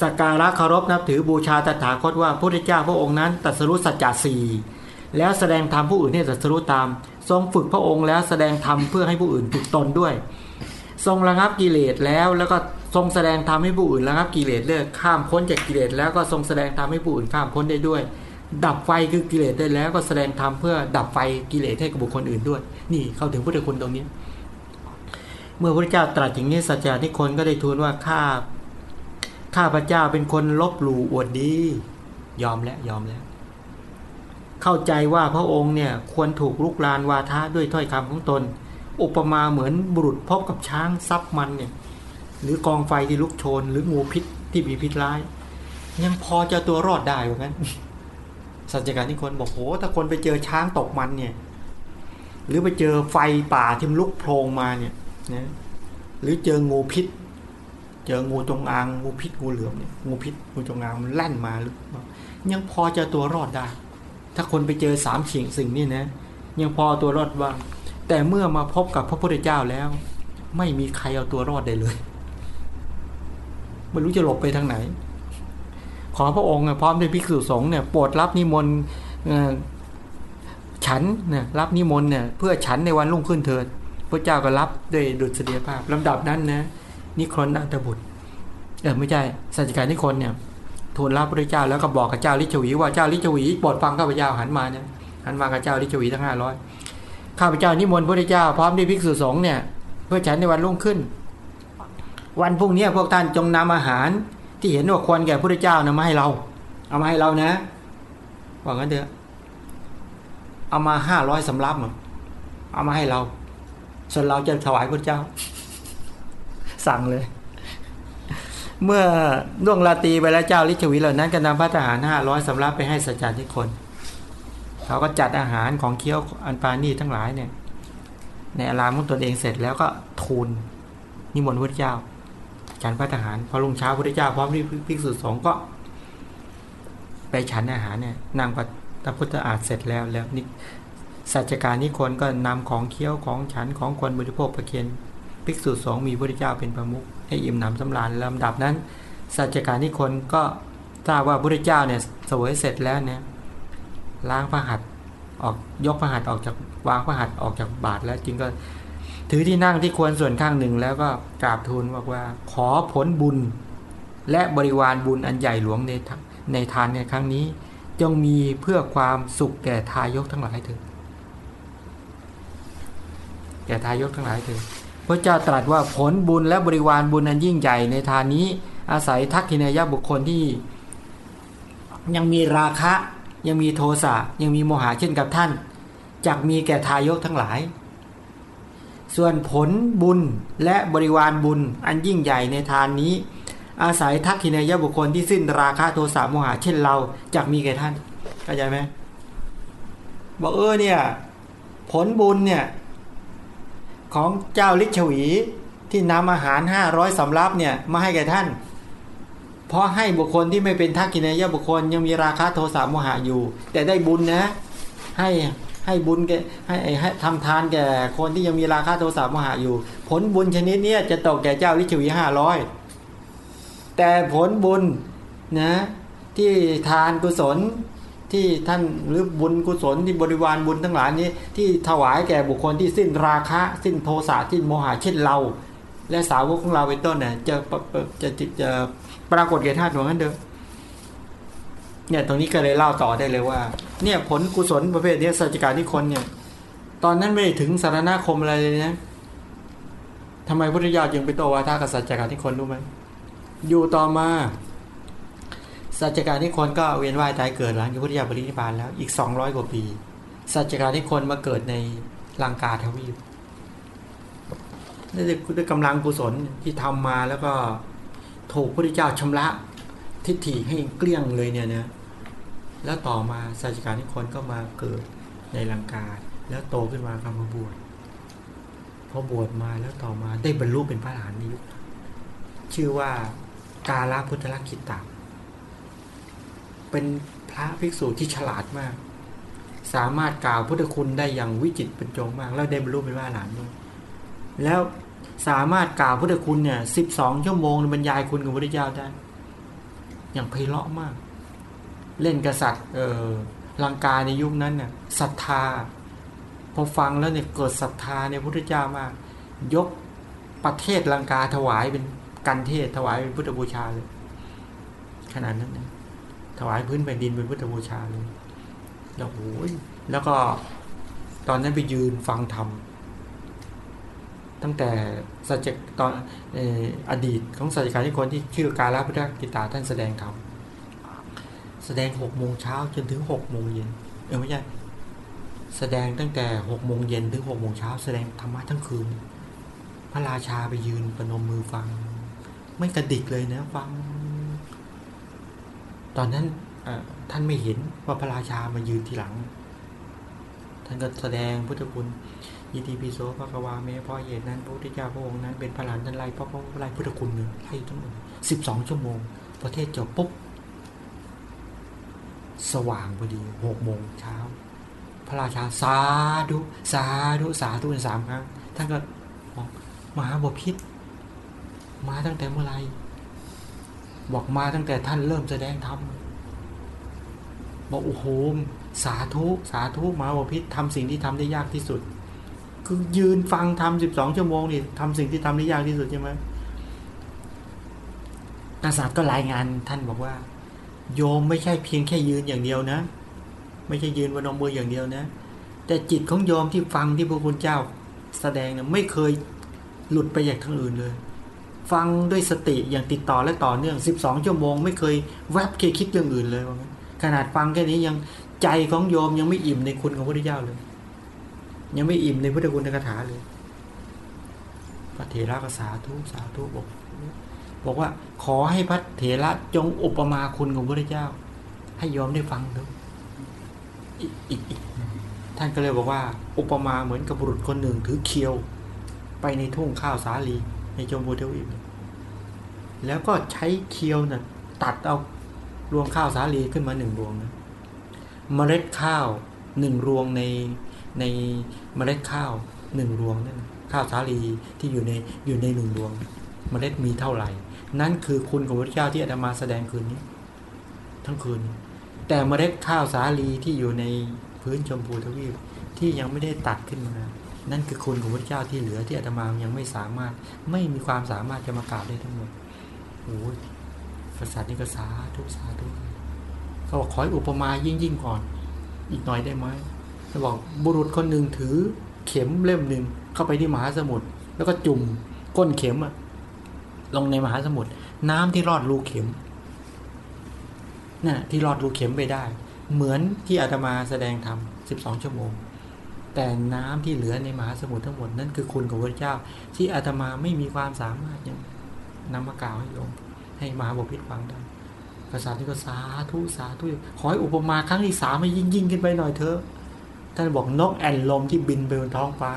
S1: สักการะเคารพนับถือบูชาตถาคตว่าพระพุทธเจ้าพระองค์นั้นตรัสรู้สัจจะสี่แล้วแสดงธรรมผู้อื่นให้ตรัสรู้ตาม ทรงฝึกพระองค์แล้วแสดงธรรมเพื่อให้ผู้อื่นฝึกตนด้วย ทรงระงับกิเลสแล้วแล้วก็ ทรงแสดงธรรมให้ผู้อื่นระงับกิเลสเลิกข้ามพ้นจากกิเลสแล้วก็ทรงแสดงธรรมให้ผู้อื่นข้ามพ้นได้ด้วย ดับไฟคือกิเลสได้แล้วก็แสดงธรรมเพื่อดับไฟกิเลสให้กับบุคคลอื่นด้วย นี่เข้าถึงพุทธคุณตรงนี้ เมื่อพระเจ้าตรัสอย่างนี้สัจจานิคนก็ได้ทูลว่าข้าข้าพระเจ้าเป็นคนลบหลู่อวดดี ยอมแล้วยอมแล้ว เข้าใจว่าพระองค์เนี่ยควรถูกลุกลานวาทะด้วยถ้อยคำของตน อุปมาเหมือนบุรุษพบกับช้างซับมันเนี่ย หรือกองไฟที่ลุกโชน หรืองูพิษที่มีพิษร้าย ยังพอจะตัวรอดได้เหมือนกันสัจจการที่คนบอกโหถ้าคนไปเจอช้างตกมันเนี่ย หรือไปเจอไฟป่าที่มลุกโพลงมาเนี่ยนะหรือเจองูพิษ เจองูจงอางงูพิษงูเหลือมเนี่ยงูพิษงูจงอางมันแล่นมาหรือยังพอจะตัวรอดได้ ถ้าคนไปเจอสามสิ่งสิ่งนี้นะยังพอตัวรอดบ้างแต่เมื่อมาพบกับพระพุทธเจ้าแล้ว ไม่มีใครเอาตัวรอดได้เลย ไม่รู้จะหลบไปทางไหน ขอพระองค์พร้อมด้วยภิกษุสงฆ์เนี่ยโปรดรับนิมนต์ฉันเนี่ยรับนิมนต์เนี่ยเพื่อฉันในวันรุ่งขึ้นเถิดพระเจ้าก็รับด้วยดุษฎีภาพลำดับนั้นนะนิครนอัตบุตรเออไม่ใช่สัจการนิครนเนี่ยทูลรับพระเจ้าแล้วก็บอกกับเจ้าลิชวีว่าเจ้าลิชวีโปรดฟังข้าพเจ้าหันมาเนี่ยหันมากับเจ้าลิชวีทั้งห้าร้อยข้าพเจ้านิมนต์พระเจ้าพร้อมด้วยภิกษุสงฆ์เนี่ยเพื่อฉันในวันรุ่งขึ้น วันพรุ่งนี้พวกท่านจงนำอาหาร ที่เห็นว่าควรแก่พระเจ้านะมาให้เรา เอามาให้เรานะว่างั้นเถอะเอามาห้าร้อยสำรับเอามาให้เรา ส่วนเราจะถวายพระเจ้า สั่งเลย เมื่อล่วงลาตีไปแล้วเจ้าลิชวีเหล่านั้นก็นำพระทหารห้าร้อยสำรับไปให้สัจจานิคนเขาก็จัดอาหารของเคี้ยวอันปานีทั้งหลายเนี่ย ในอารามของตนเองเสร็จแล้วก็ทูลนิมนต์พระเจ้า ฉันพระทหารพอลุงเช้าพระเจ้าพร้อมด้วยภิกษุสงฆ์ก็ ไปฉันอาหารเนี่ยนางพระพุทธอาฏเสร็จแล้วแล้วนี่สัจการนิคนก็นำของเคี้ยวของฉันของคนบริโภคประเคียนภิกษุสงฆ์มีพระเจ้าเป็นประมุขให้อิ่มหนำสำราญลำดับนั้น สัจการนิคนก็ทราบว่าพระเจ้าเนี่ยสวยเสร็จแล้วเนี่ยล้างพระหัตถ์ออกยกพระหัตถ์ออกจากวางพระหัตถ์ออกจากบาทแล้วจึงก็ ถือที่นั่งที่ควรส่วนข้างหนึ่งแล้วก็กราบทูลบอกว่า ขอผลบุญ และบริวารบุญอันใหญ่หลวงในในทานในครั้งนี้ จงมีเพื่อความสุขแก่ทายกทั้งหลายเถิดแก่ทายกทั้งหลายเถิดพระเจ้าตรัสว่าผลบุญและบริวารบุญอันยิ่งใหญ่ในทานนี้ อาศัยทักษิณายบุคคลที่ ยังมีราคะ ยังมีโทสะยังมีโมหะเช่นกับท่านจักมีแก่ทายกทั้งหลาย ส่วนผลบุญและบริวารบุญอันยิ่งใหญ่ในทานนี้ อาศัยทักษิณายบุคคลที่สิ้นราคะโทสะโมหะเช่นเราจักมีแก่ท่านเข้าใจไหมบอกเออเนี่ยผลบุญเนี่ยของเจ้าลิชวีที่นำอาหารห้าร้อยสำรับเนี่ยมาให้แก่ท่าน เพราะให้บุคคลที่ไม่เป็นทักษิณายบุคคลยังมีราคะโทสะโมหะอยู่ แต่ได้บุญนะ ให้ ให้บุญแกให้ให้ทำทานแก่คนที่ยังมีราคะโทสะโมหะอยู่ ผลบุญชนิดนี้จะตกแก่เจ้าลิชวีห้าร้อยแต่ผลบุญนะที่ทานกุศลที่ท่านหรือบุญกุศลที่บริวารบุญทั้งหลายนี้ ที่ถวายแก่บุคคลที่สิ้นราคะ สิ้นโทสะสิ้นโมหะเช่นเรา และสาวกของเราเป็นต้นเนี่ยจะจะจะจะปรากฏแก่ท่านหมือนกันเดิม เนี่ยตรงนี้ก็เลยเล่าต่อได้เลยว่า เนี่ยผลกุศลประเภทนี้สัจการที่คนเนี่ย ตอนนั้นไม่ถึงสารณคมอะไรเลยนะทำไมพุทธญาติยังไปโตวาทากับสัจการที่คนรู้ไหมอยู่ต่อมาสัจการที่คนก็เวียนว่ายตายเกิดหลังจากพุทธญาณปรินิพพานแล้วอีกสองร้อยกว่าปี สัจการที่คนมาเกิดในลังกาทวีปนี่ด้วยกำลังกุศลที่ทำมาแล้วก็ถูกพระเจ้าชำระ ทิฏฐิให้เกลี้ยงเลยเนี่ยนะแล้วต่อมาสัจการที่คนก็มาเกิดในลังกา แล้วโตขึ้นมาคำมาบวชพอบวชมาแล้วต่อมาได้บรรลุเป็นพระอรหันต์ในยุคชื่อว่ากาลพุทธลักขิตาเป็นพระภิกษุที่ฉลาดมาก สามารถกล่าวพุทธคุณได้อย่างวิจิตรบรรจงมาก แล้วได้บรรลุเป็นว่าหลานด้วยแล้วสามารถกล่าวพุทธคุณเนี่ยสิบสองชั่วโมงบรรยายคุณของพระพุทธเจ้าได้ อย่างไพเราะมาก เล่นกษัตริย์เออลังกาในยุคนั้นเนี่ยศรัทธา พอฟังแล้วเนี่ยเกิดศรัทธาในพุทธเจ้ามาก ยกประเทศลังกาถวายเป็นกันเทศถวายเป็นพุทธบูชาเลยขนาดนั้นนะถวายพื้นแผ่นดินเป็นพุทธบูชาเลยแล้วโอ้ยแล้วก็ตอนนั้นไปยืนฟังธรรม ตั้งแต่สัจจตอนออดีตของสัจจการที่คนที่ชื่อการลพุทธกิตาท่านแสดงธรรมแสดงหกโมงเช้าจนถึงหกโมงเย็นเออไม่ใช่แสดงตั้งแต่หกโมงเย็นถึงหกโมงเช้าแสดงธรรมะทั้งคืน พระราชาไปยืนประนมมือฟัง ไม่กระดิกเลยนะฟัง ตอนนั้นท่านไม่เห็นว่าพระราชามายืนทีหลัง ท่านก็แสดงพุทธคุณ ยิติปิโสพระกวาเมพราะเหตุนั้นพระพุทธเจ้าพระองค์นั้นเป็นพระหลานท่านไล่เพราะเพราะไล่พุทธคุณหนึ่งไล่ทั้งหมดสิบสองชั่วโมง ประเทศจบปุ๊บ สว่างพอดีหกโมงเช้า พระราชาสาธุสาธุสาธุเป็นสามครั้งท่านก็บอกมหาบพิษมาตั้งแต่เมื่อไรบอกมาตั้งแต่ท่านเริ่มแสดงธรรมบอกโอ้โหสาธุสาธุมหาบพิษทำสิ่งที่ทำได้ยากที่สุด คือยืนฟังทำสิบสองชั่วโมงนี่ทำสิ่งที่ทำได้ยากที่สุดใช่ไหมกษัตริย์ก็รายงานท่านบอกว่า โยมไม่ใช่เพียงแค่ยืนอย่างเดียวนะ ไม่ใช่ยืนบนมมืออย่างเดียวนะ แต่จิตของโยมที่ฟังที่พระคุณเจ้าแสดงเนี่ยไม่เคยหลุดไปอย่างทางอื่นเลย ฟังด้วยสติอย่างติดต่อและต่อเนื่อง 12 ชั่วโมง ไม่เคยแวบเคยคิดเรื่องอื่นเลยขนาดฟังแค่นี้ยังใจของโยมยังไม่อิ่มในคุณของพระพุทธเจ้าเลย ยังไม่อิ่มในพุทธคุณในคาถาเลยพระเถระก็สาธุสาธุบอกบอกว่าขอให้พระเถระจงอุปมาคุณของพระเจ้า ให้โยมได้ฟังดูอีกอีกอีกท่านก็เลยบอกว่า อุปมาเหมือนกับบุรุษคนหนึ่งถือเคียว ไปในทุ่งข้าวสาลีในจมพูทวีแล้วก็ใช้เคียวน่ะตัดเอารวงข้าวสาลีขึ้นมาหนึ่งรวงนะเมล็ดข้าวหนึ่งรวงใน ในเมล็ดข้าวหนึ่งรวงนั่นข้าวสาลีที่อยู่ในอยู่ในหนึ่งรวง เมล็ดมีเท่าไหร่ นั่นคือคุณของพระเจ้าที่อาตมาแสดงคืนนี้ ทั้งคืน แต่เมล็ดข้าวสาลีที่อยู่ในพื้นชมพูทวีปที่ยังไม่ได้ตัดขึ้นมา นั่นคือคุณของพระเจ้าที่เหลือที่อาตมายังไม่สามารถไม่มีความสามารถจะมากล่าวได้ทั้งหมดโอ้ยกษัตริย์นี่ก็สาธุกสาธุกเขาบอกขอให้อุปมายิ่งยิ่งก่อน อีกหน่อยได้ไหม เขาบอกบุรุษคนหนึ่งถือเข็มเล่มหนึ่งเข้าไปที่มหาสมุทรแล้วก็จุ่มก้นเข็มอะลงในมหาสมุทรน้ำที่รอดรูเข็มนั่นน่ะที่รอดรูเข็มไปได้ เหมือนที่อาตมาแสดงธรรมสิบสองชั่วโมง แต่น้ำที่เหลือในมหาสมุทรทั้งหมดนั่นคือคุณของพระเจ้า ที่อาตมาไม่มีความสามารถยังนำมากล่าวให้โยมให้มหาบพิตรฟังได้กษัตริย์ที่ก็สาธุสาธุขอให้อุปมาครั้งที่สามให้ยิ่งยิ่งขึ้นไปหน่อยเถอะ ท่านบอกนกแอ่นลมที่บินไปบนท้องฟ้า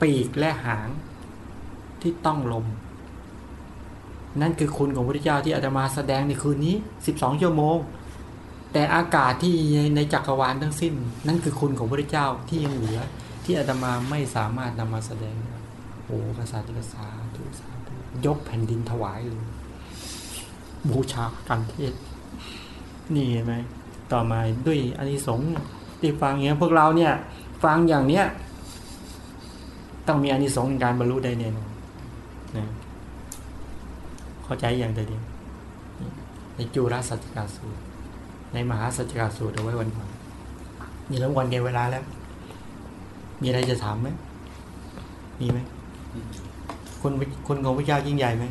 S1: ปีกและหางที่ต้องลม นั่นคือคุณของพระเจ้าที่อาตมาแสดงในคืนนี้สิบสองชั่วโมง แต่อากาศที่ในจักรวาลทั้งสิ้น นั่นคือคุณของพระเจ้าที่ยังเหลือ ที่อาตมาไม่สามารถนำมาแสดงโอ้กษัตริย์ที่ก็สาธุสาธุยกแผ่นดินถวายเลยบูชากันเทศนี่เห็นไหม ต่อมาด้วยอานิสงส์ที่ฟังอย่างเงี้ยพวกเราเนี่ยฟังอย่างเนี้ยต้องมีอานิสงส์ในการบรรลุได้แน่นอนนะเข้าใจอย่างเดียวในจุรสัจจกาสูตร ในมหาสัจจกาสูตรเอาไว้วันก่อนนี่แล้ววันเกเวลาแล้ว มีอะไรจะถามไหมมีไหมคุณคุณของพระเจ้ายิ่งใหญ่ไห
S2: ม